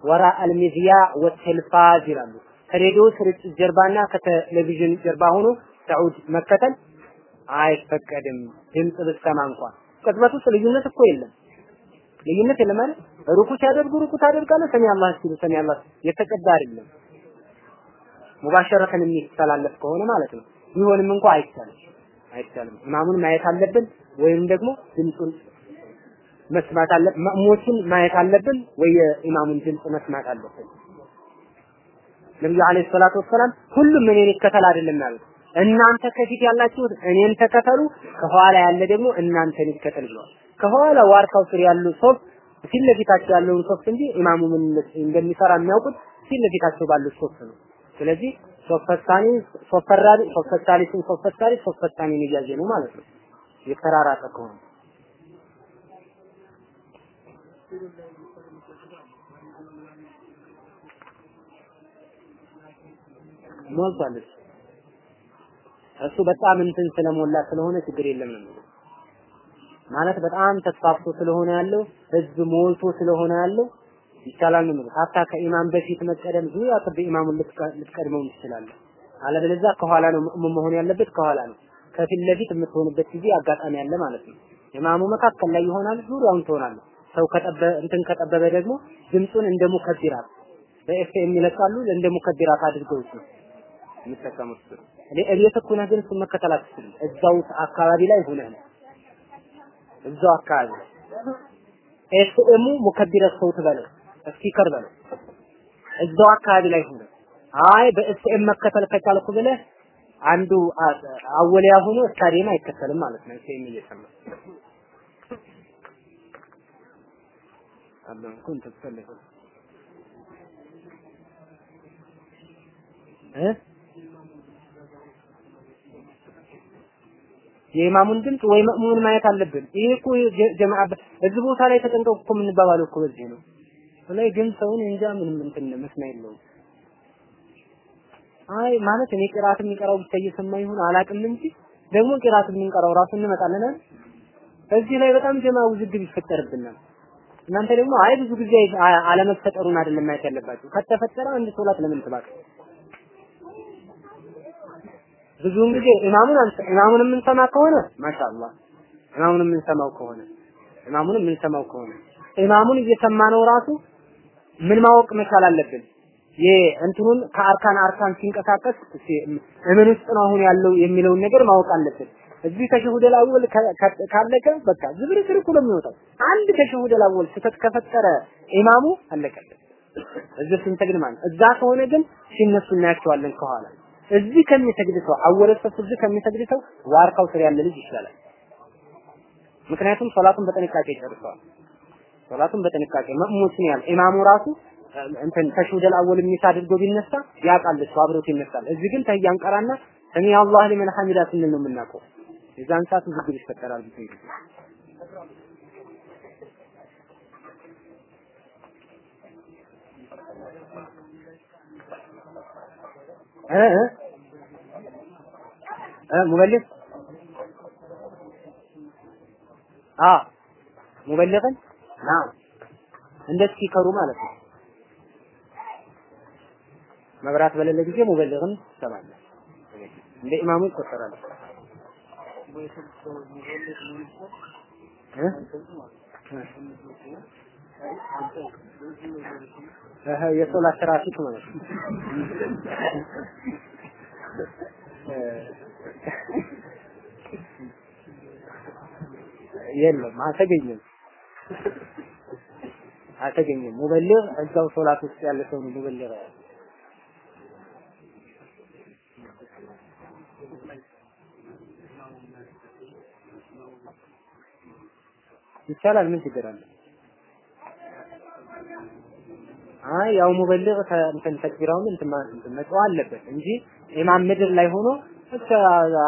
ወራ አልሚዝያ ወቴልፋዝ ይላሉ። ከሬዲዮ ስርጭት ጀርባና ከቴሌቪዥን ጀርባ ሆኖ ሰዑድ መከተል አይፈቀድም። ድምፅ ብትሰማ እንኳን ቅጽበት ውስጥ ልዩነት እኮ የለም። ልዩነት የለም ማለት ሩኩ ሲያደርጉ ሩኩ ታደርጋለህ፣ ሰሚ አላህ ሲሉ ሰሚ አላህ የተቀዳ አይደለም። ሙባሸረተን የሚተላለፍ ከሆነ ማለት ነው። ቢሆንም እንኳ አይቻልም። አይቻልም። ኢማሙን ማየት አለብን ወይም ደግሞ ድምፁን መስማት አለ መእሞችን ማየት አለብን ወይ የኢማሙን ድምፅ መስማት አለብን። ነብዩ አለይሂ ሰላቱ ወሰላም ሁሉም እኔን ይከተል አይደለም ያሉት። እናንተ ከፊት ያላችሁት እኔን ተከተሉ፣ ከኋላ ያለ ደግሞ እናንተን ይከተል ብለዋል። ከኋላ ዋርካው ስር ያሉ ሶፍ ፊት ለፊታቸው ያለውን ሶፍ እንጂ ኢማሙ ምን እንደሚሰራ የሚያውቁት ፊት ለፊታቸው ባሉት ሶፍ ነው። ስለዚህ ሶፈታኒ ሶፈራሪ ሶፈታሊስን ሶፈታሊ ሶፈታኒን እያየ ነው ማለት ነው። የተራራቀ ከሆነ ሞልቷል። እሱ በጣም እንትን ስለሞላ ስለሆነ ችግር የለም ነው ማለት በጣም ተስፋፍቶ ስለሆነ ያለው ህዝብ ሞልቶ ስለሆነ ያለው ይቻላል ነው የሚለው። ሀታ ከኢማም በፊት መቀደም ዙሪያ በኢማሙን ልትቀድመው ትችላለህ። አለበለዚያ ከኋላ ነው ሙእሙን መሆን ያለበት ከኋላ ነው። ከፊት ለፊት የምትሆንበት ጊዜ አጋጣሚ አለ ማለት ነው። ኢማሙ መካከል ላይ ይሆናል፣ ዙሪያውን ትሆናለህ። ሰው ከጠበ እንትን ከጠበበ ደግሞ ድምፁን እንደ ሙከቢራት በኤፍኤም ይለቃሉ እንደ ሙከቢራት አድርገው ነው የሚጠቀሙት። እቤት እኮ ነህ ግን እሱን መከተል አትችልም። እዛው አካባቢ ላይ ሆነህ ነው እዛው አካባቢ ኤፍኤሙ ሙከቢረት ሰው ትበለው speaker በለው እዛው አካባቢ ላይ ሆነ አይ በኤፍኤም መከተል ከቻልኩ ብለህ አንዱ አወሊያ ሆኖ ስታዲየም አይከተልም ማለት ነው። ኤፍኤም እየሰማ አላህ ኩንት ትፈልግ እ የኢማሙን ድምፅ ወይ መእሙን ማየት አለብን። ይሄ እኮ ጀማዓ እዚህ ቦታ ላይ ተጠንቀቁ እኮ የምንባባለው እኮ በዚህ ነው። ላይ ግን ሰውን እንጃ ምንም እንትን መስና የለውም። አይ ማለት እኔ ቅራት የሚቀራው ብቻ እየሰማ ይሁን አላቅም እንጂ ደግሞ ቅራት የምንቀራው ራሱ እንመጣለን? እዚህ ላይ በጣም ጀማ ውዝግብ ይፈጠርብናል። እናንተ ደግሞ አይ ብዙ ጊዜ አለመፈጠሩን አይደለም ማየት ያለባችሁ። ከተፈጠረ አንድ ሶላት ለምን ትባክ? ብዙውን ጊዜ ኢማሙን ኢማሙን የምንሰማ ከሆነ ማሻአላህ ኢማሙን የምንሰማው ከሆነ ኢማሙን የምንሰማው ከሆነ ኢማሙን እየሰማ ነው ራሱ ምን ማወቅ መቻል አለብን? የእንትኑን ከአርካን አርካን ሲንቀሳቀስ እምን ውስጥ ነው አሁን ያለው የሚለውን ነገር ማወቅ አለብን። እዚህ ተሸሁደል አወል ካለቀ በቃ ዝብርቅርቅ ነው የሚወጣው። አንድ ተሸሁደል አወል ስህተት ከፈጠረ ኢማሙ አለቀለት። እዚህ ስንሰግድ ማለት እዛ ከሆነ ግን ሲነሱ እናያቸዋለን ከኋላ እዚህ ከሚሰግድ ሰው አወለ ሰፍ እዚህ ከሚሰግድ ሰው ዋርካው ስር ያለ ልጅ ይሻላል። ምክንያቱም ሶላቱን በጥንቃቄ ጨርሰዋል። ሶላቱን በጥንቃቄ መእሙትን ያል ኢማሙ ራሱ እንትን ተሽሁደል አወል የ miss አድርጎ ቢነሳ ያውቃል እሱ አብሮት ይነሳል። እዚህ ግን ተህያን ቀራና ሰሚ አላህ ሊመን ሐሚዳ ስንል ነው የምናውቀው። የዛን ሰዓት ውዝግብ ይፈጠራል ብዙ ጊዜ። ሙበልግ ሙበልግን ና እንደ ስፒከሩ ማለት ነው። መብራት በሌለ ጊዜ ሙበልግን ትሰማለህ። እንደ ኢማሙ ይቆጠራል። የሶላት ትራፊክ ማለት ነው። የለም አልተገኘም አልተገኘም። ሙበልግ እዛው ሶላት ውስጥ ያለ ሰው ነው ሙበልግ ይቻላል። ምን ችግር አለ? አይ ያው ሙበልግ እንትን ተክቢራውን እንትን መተው አለበት እንጂ ኢማም ምድር ላይ ሆኖ እስከ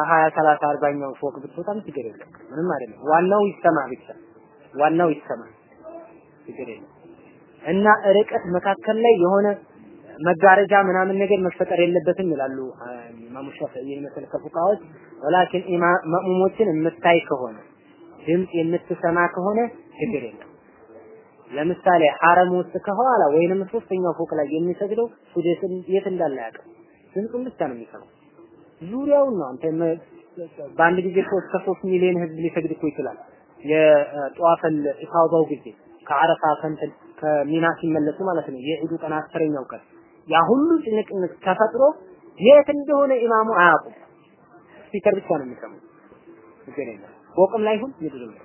20 30 አርባኛው ፎቅ ብትወጣም ችግር የለም። ምንም አይደለም። ዋናው ይሰማ ብቻ ዋናው ይሰማ ችግር የለም። እና ርቀት መካከል ላይ የሆነ መጋረጃ ምናምን ነገር መፈጠር የለበትም ይላሉ ኢማሙ ሻፊዒ የሚመስል ከፉቃዎች ወላኪን መእሙሞችን የምታይ ከሆነ ድምፅ የምትሰማ ከሆነ ችግር የለም። ለምሳሌ ሐረም ውስጥ ከኋላ ወይንም ሶስተኛው ፎቅ ላይ የሚሰግደው ሱደትን የት እንዳለ ያውቃል። ድምፁን ብቻ ነው የሚሰማው። ዙሪያውን ነው አንተ በአንድ ጊዜ ሶስት ከሶስት ሚሊዮን ህዝብ ሊሰግድ እኮ ይችላል። የጧፈል ኢፋዳው ጊዜ ከአረፋ ከንትን ከሚና ሲመለሱ ማለት ነው። የዒዱ ቀን አስረኛው ቀን ያ ሁሉ ጭንቅንቅ ተፈጥሮ የት እንደሆነ ኢማሙ አያውቁም። ስፒከር ብቻ ነው የሚሰማው። ችግር የለም። ፎቅም ላይ ይሁን ምድርም ላይ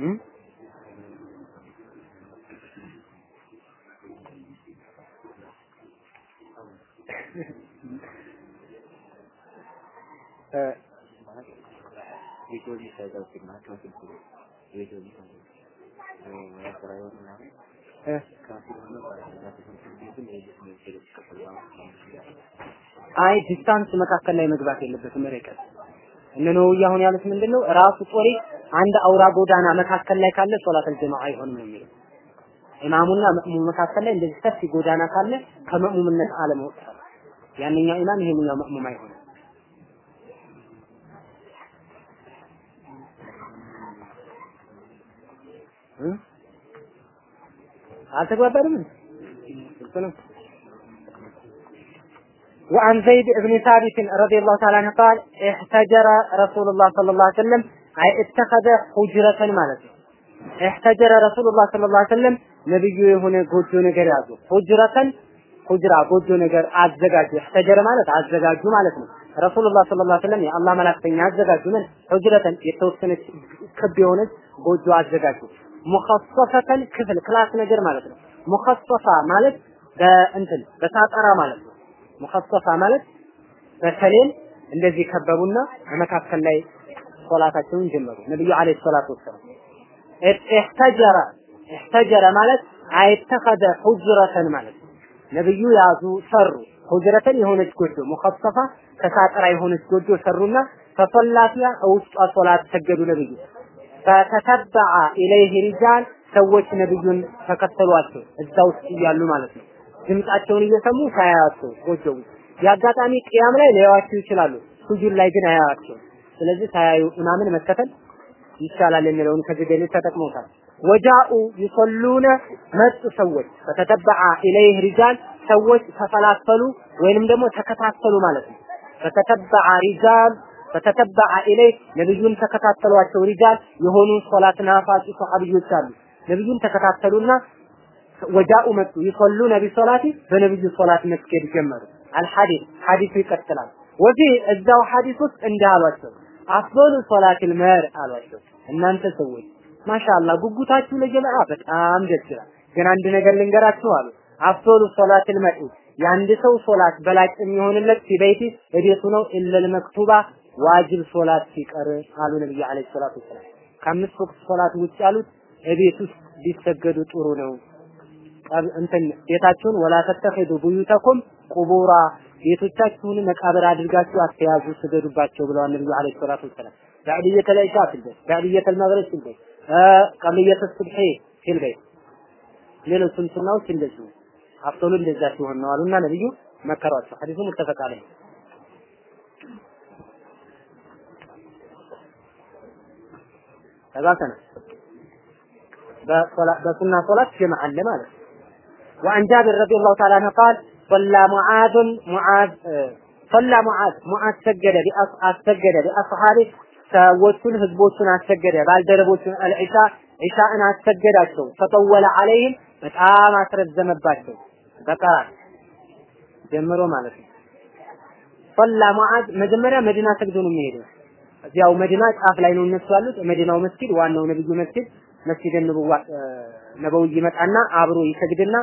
እ አይ ዲስታንስ መካከል ላይ መግባት የለበትም ርቀት። እነ አሁን ያሉት ምንድነው? ራሱ ጦሪ አንድ አውራ ጎዳና መካከል ላይ ካለ ሶላተል ጀማዓ አይሆንም ነው የሚለው። ኢማሙና መእሙም መካከል ላይ እንደዚህ ሰፊ ጎዳና ካለ ከመእሙምነት አለመውጣት ያንኛው ኢማም ይሄንኛው መእሙም አይሆንም አልተግባባንም ግልጽ ነው وعن زيد بن ثابت رضي الله تعالى عنه قال احتجر رسول الله صلى الله عليه وسلم أي اتخذ حجرة مالته احتجر رسول الله صلى الله عليه وسلم ነብዩ የሆነ ጎጆ ነገር ያዙ ሁጅረተን ሁጅራ ጎጆ ነገር አዘጋጁ እህተጀረ ማለት አዘጋጁ ማለት ነው ረሱሉላህ ሰለላሁ ዐለይሂ ወሰለም የአላህ መላእክተኛ አዘጋጁ ምን ሁጅረተን የተወሰነች ክብ የሆነች ጎጆ አዘጋጁ ሙኸሰፈተን ክፍል class ነገር ማለት ነው። ሙኸሰፋ ማለት በእንትን በሳጠራ ማለት ነው። ሙኸሰፋ ማለት በሰሌን እንደዚህ ከበቡና በመካከል ላይ ሶላታቸውን ጀመሩ። ነብዩ አለይሂ ሰላቱ ወሰላም እህተጀረ እህተጀረ ማለት አይተኸደ ሁጅረተን ማለት ነው። ነብዩ ያዙ ሰሩ። ሁጅረተን የሆነች ጎጆ ሙኸሰፋ ከሳጠራ የሆነች ጎጆ ሰሩና ፈሰላፊያ ውስጧ ሶላት ሰገዱ። ነብዩ فتتبع إليه رجال ሰዎች ነብዩን ተከተሏቸው እዛ ውስጥ እያሉ ማለት ነው። ድምጻቸውን እየሰሙ ሳያያቸው ጎጆ የአጋጣሚ ቅያም ላይ ሊያዩዋቸው ይችላሉ። ሱጁድ ላይ ግን አያዩዋቸው ስለዚህ ሳያዩ ኢማምን መከተል ይቻላል የሚለውን ከዚህ ደሊል ተጠቅመውታል። وجاءوا يصلون መጡ ሰዎች። فتتبع إليه رجال ሰዎች ተፈላፈሉ ወይንም ደግሞ ተከታተሉ ማለት ነው። فتتبع رجال فتتبع إليه ነብዩን ተከታተሏቸው رجال የሆኑ ሶላት ናፋቂ ሰሃቢዎች አሉ። ነብዩን ተከታተሉና وجاءوا መጡ። يصلون بصلاته በነብዩ ሶላት መስገድ ጀመሩ። አልሐዲስ ሐዲሱ ይቀጥላል። ወዚህ እዛው ሐዲስ ውስጥ እንዲህ አሏቸው። أفضل صلاة المرء አሏቸው። እናንተ ሰዎች ማሻአላ ጉጉታችሁ ለጀማዓ በጣም ደስ ይላል። ግን አንድ ነገር ልንገራችሁ አሉ። أفضل صلاة المرء የአንድ ሰው ሶላት በላጭ የሚሆንለት ሲበይቲ እቤቱ ነው ኢለል መክቱባ ዋጅብ ሶላት ሲቀር አሉ ነብዩ አለይሂ ሰላቱ ወሰላም ከአምስት ወቅት ሶላት ውጭ ያሉት እቤት ውስጥ ቢሰገዱ ጥሩ ነው እንትን ቤታችሁን ወላ ተተኺዱ ቡዩተኩም ቁቡራ ቤቶቻችሁን መቃብር አድርጋችሁ አስተያዙ ስገዱባቸው ብለዋል ነብዩ አለይሂ ሰላቱ ወሰላም بعدية العشاء في البيت بعدية المغرب في البيت آه قبلية الصبح في البيت ሌሎችም ሱናዎች እንደዚሁ አፍቶሉ እንደዛ ሲሆን ነው አሉና ነብዩ መከሯቸው ሐዲሱ ሙተፈቅ አለህ ተባከነ በሱና ሶላት ጀማዓ አለ ማለት وعن جابر رضي الله تعالى عنه قال صلى معاذ معاذ صلى معاذ معاذ سجد سجد بأصحابه ሰዎቹን ህዝቦቹን አሰገደ ባልደረቦቹን አልዒሻ ዒሻእን አሰገዳቸው ፈጠወለ አለይህም በጣም አስረዘመባቸው በቀራት ጀምሮ ማለት ነው ሰላ ሙዓዝ መጀመሪያ መዲና ሰግዶ ነው የሚሄደው እዚያው መዲና ጫፍ ላይ ነው እነሱ ያሉት። መዲናው መስጊድ ዋናው ነብዩ መስጊድ መስጊድ ነብዋ ነበው ይመጣና አብሮ ይሰግድና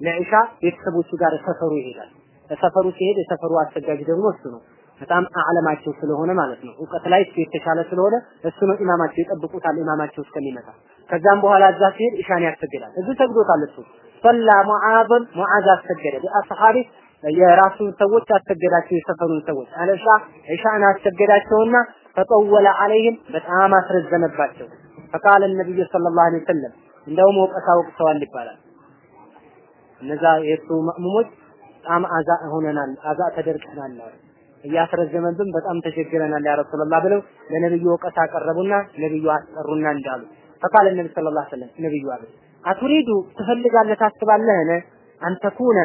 ለዒሻ ቤተሰቦቹ ጋር ሰፈሩ ይሄዳል። ሰፈሩ ሲሄድ የሰፈሩ አሰጋጅ ደግሞ እሱ ነው። በጣም አዕለማቸው ስለሆነ ማለት ነው። እውቀት ላይ እሱ የተሻለ ስለሆነ እሱ ነው ኢማማቸው ይጠብቁታል ኢማማቸው እስከሚመጣ። ከዛም በኋላ እዛ ሲሄድ ኢሻን ያሰግዳል። እዚህ ሰግዶታል እሱ። ሰላ ሙዓዝን ሙዓዝ አሰገደ። በአስሐቢ የራሱን ሰዎች አሰገዳቸው የሰፈሩን ሰዎች። አለሻ ኢሻን አሰገዳቸውና ፈጠወለ አለይህም በጣም አስረዘመባቸው። ፈቃለ ነብዩ ሰለላሁ ዐለይሂ ወሰለም እንደውም ወቀሳ ወቅሰዋል ይባላል። እነዛ የእሱ መእሙሞች በጣም አዛ ሆነናል አዛ ተደርቀናል እያስረዘመብን በጣም ተቸግረናል ያ ረሱላህ ብለው ለነብዩ ወቀሳ አቀረቡና ነብዩ አስጠሩና እንዳሉ። ፈቃለ ነብዩ ሰለላሁ ዐለይሂ ወሰለም ነብዩ አሉ አቱሪዱ ትፈልጋለህ ታስባለህን አንተኩነ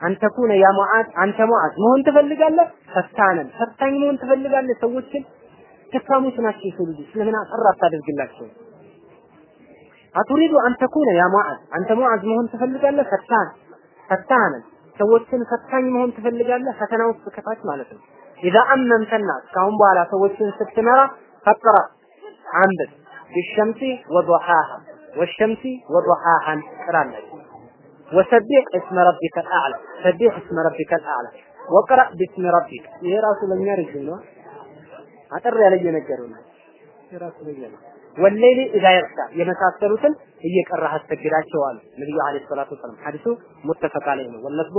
አንተኩነ ያ ሙዓዝ አንተ ሙዓዝ መሆን ትፈልጋለህ? ፈታነን። ፈታኝ መሆን ትፈልጋለህ ሰዎችን ደካሞች ናቸው የሰው ልጆች ስለምን አጠር አታደርግላቸው አቱሪዱ አንተኩነ ያ ሙዓዝ አንተ ሙዓዝ መሆን ትፈልጋለህ ፈታን ፈታነን ሰዎችን ፈታኝ መሆን ትፈልጋለህ? ፈተና ውስጥ ከታች ማለት ነው። ኢዛ አመምተ ናስ ካሁን በኋላ ሰዎችን ስትመራ ፈቅራ አንብብ ቢሸምሲ ወዱሃሃ ወሸምሲ ወዱሃሃን ቅራለች ወሰቢሕ እስመ ረቢከ አልአዕላ ሰቢሕ እስመ ረቢከ አልአዕላ ወቅራ ቢስሚ ረቢክ ይሄ ራሱ ለእኛ ርጅም ነው። አጠር ያለ እየነገሩ ነው። ይሄ ራሱ ለእኛ ነው። ወሌሊ ኢዛ የግሻ የመሳሰሉትን እየቀራህ አሰግዳቸው አሉ ነብዩ አለይሂ ሰላቱ ወሰላም። ሐዲሱ ሙተፈቅ አለይህ ነው። ወለፍዙ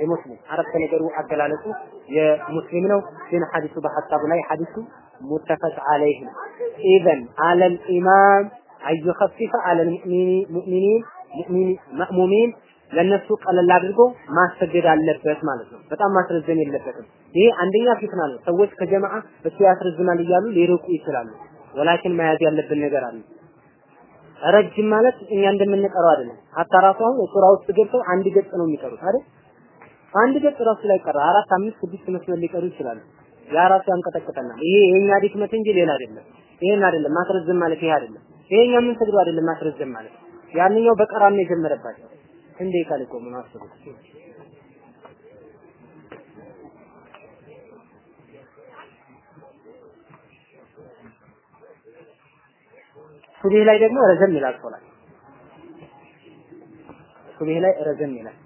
ለሙስሊም አረፍተ ነገሩ አገላለጹ የሙስሊም ነው፣ ግን ሐዲሱ በሐሳቡ ላይ ሐዲሱ ሙተፈቅ አለይህ ነው። ኢዘን አለል ኢማም አዩኸፊፈ አለል ሙእሚኒን መእሙሚን ለነሱ ቀለል አድርጎ ማሰገድ አለበት ማለት ነው። በጣም ማስረዘም የለበትም። ይሄ አንደኛ ፊትና ነው። ሰዎች ከጀማዓ እሱ ያስረዝማል እያሉ ሊርቁ ይችላሉ። ወላኪን መያዝ ያለብን ነገር አለ። ረጅም ማለት እኛ እንደምንቀረው አይደለም። ሀታ ራሱ አሁን ሱራ ውስጥ ገብተው አንድ ገጽ ነው የሚቀሩት አይደል? አንድ ገጽ ራሱ ላይ ቀረ አራት አምስት ስድስት መስመር ሊቀሩ ይችላሉ። ያ ራሱ ያንቀጠቅጠናል። ይሄ የኛ ድክመት እንጂ ሌላ አይደለም። ይሄን አይደለም ማስረዘም ማለት ይሄ አይደለም። ይሄኛ ምን ሰግዶ አይደለም ማስረዘም ማለት ያንኛው በቀራም ነው የጀመረባቸው። እንዴ ካልቆ ምን አስቡት። ሱቢህ ላይ ደግሞ ረዘም ይላል ሶላት። ሱቢህ ላይ ረዘም ይላል።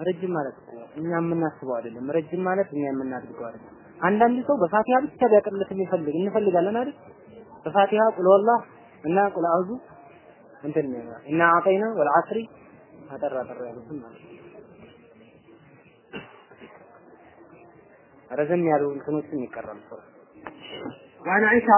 ረጅም ማለት እኛ የምናስበው አይደለም። ረጅም ማለት እኛ የምናድርገው አይደለም። አንዳንድ ሰው በፋቲሃ ብቻ ቢያቀርለት የሚፈልግ እንፈልጋለን አይደል? በፋቲሃ ቁል ወላህ እና ቁል አውዙ እንትን እና አጠይና ወልዓስሪ አጠር አጠር ያሉትን ማለት ረዘም ያሉ እንትኖችን ይቀራል። ዋን አይሻ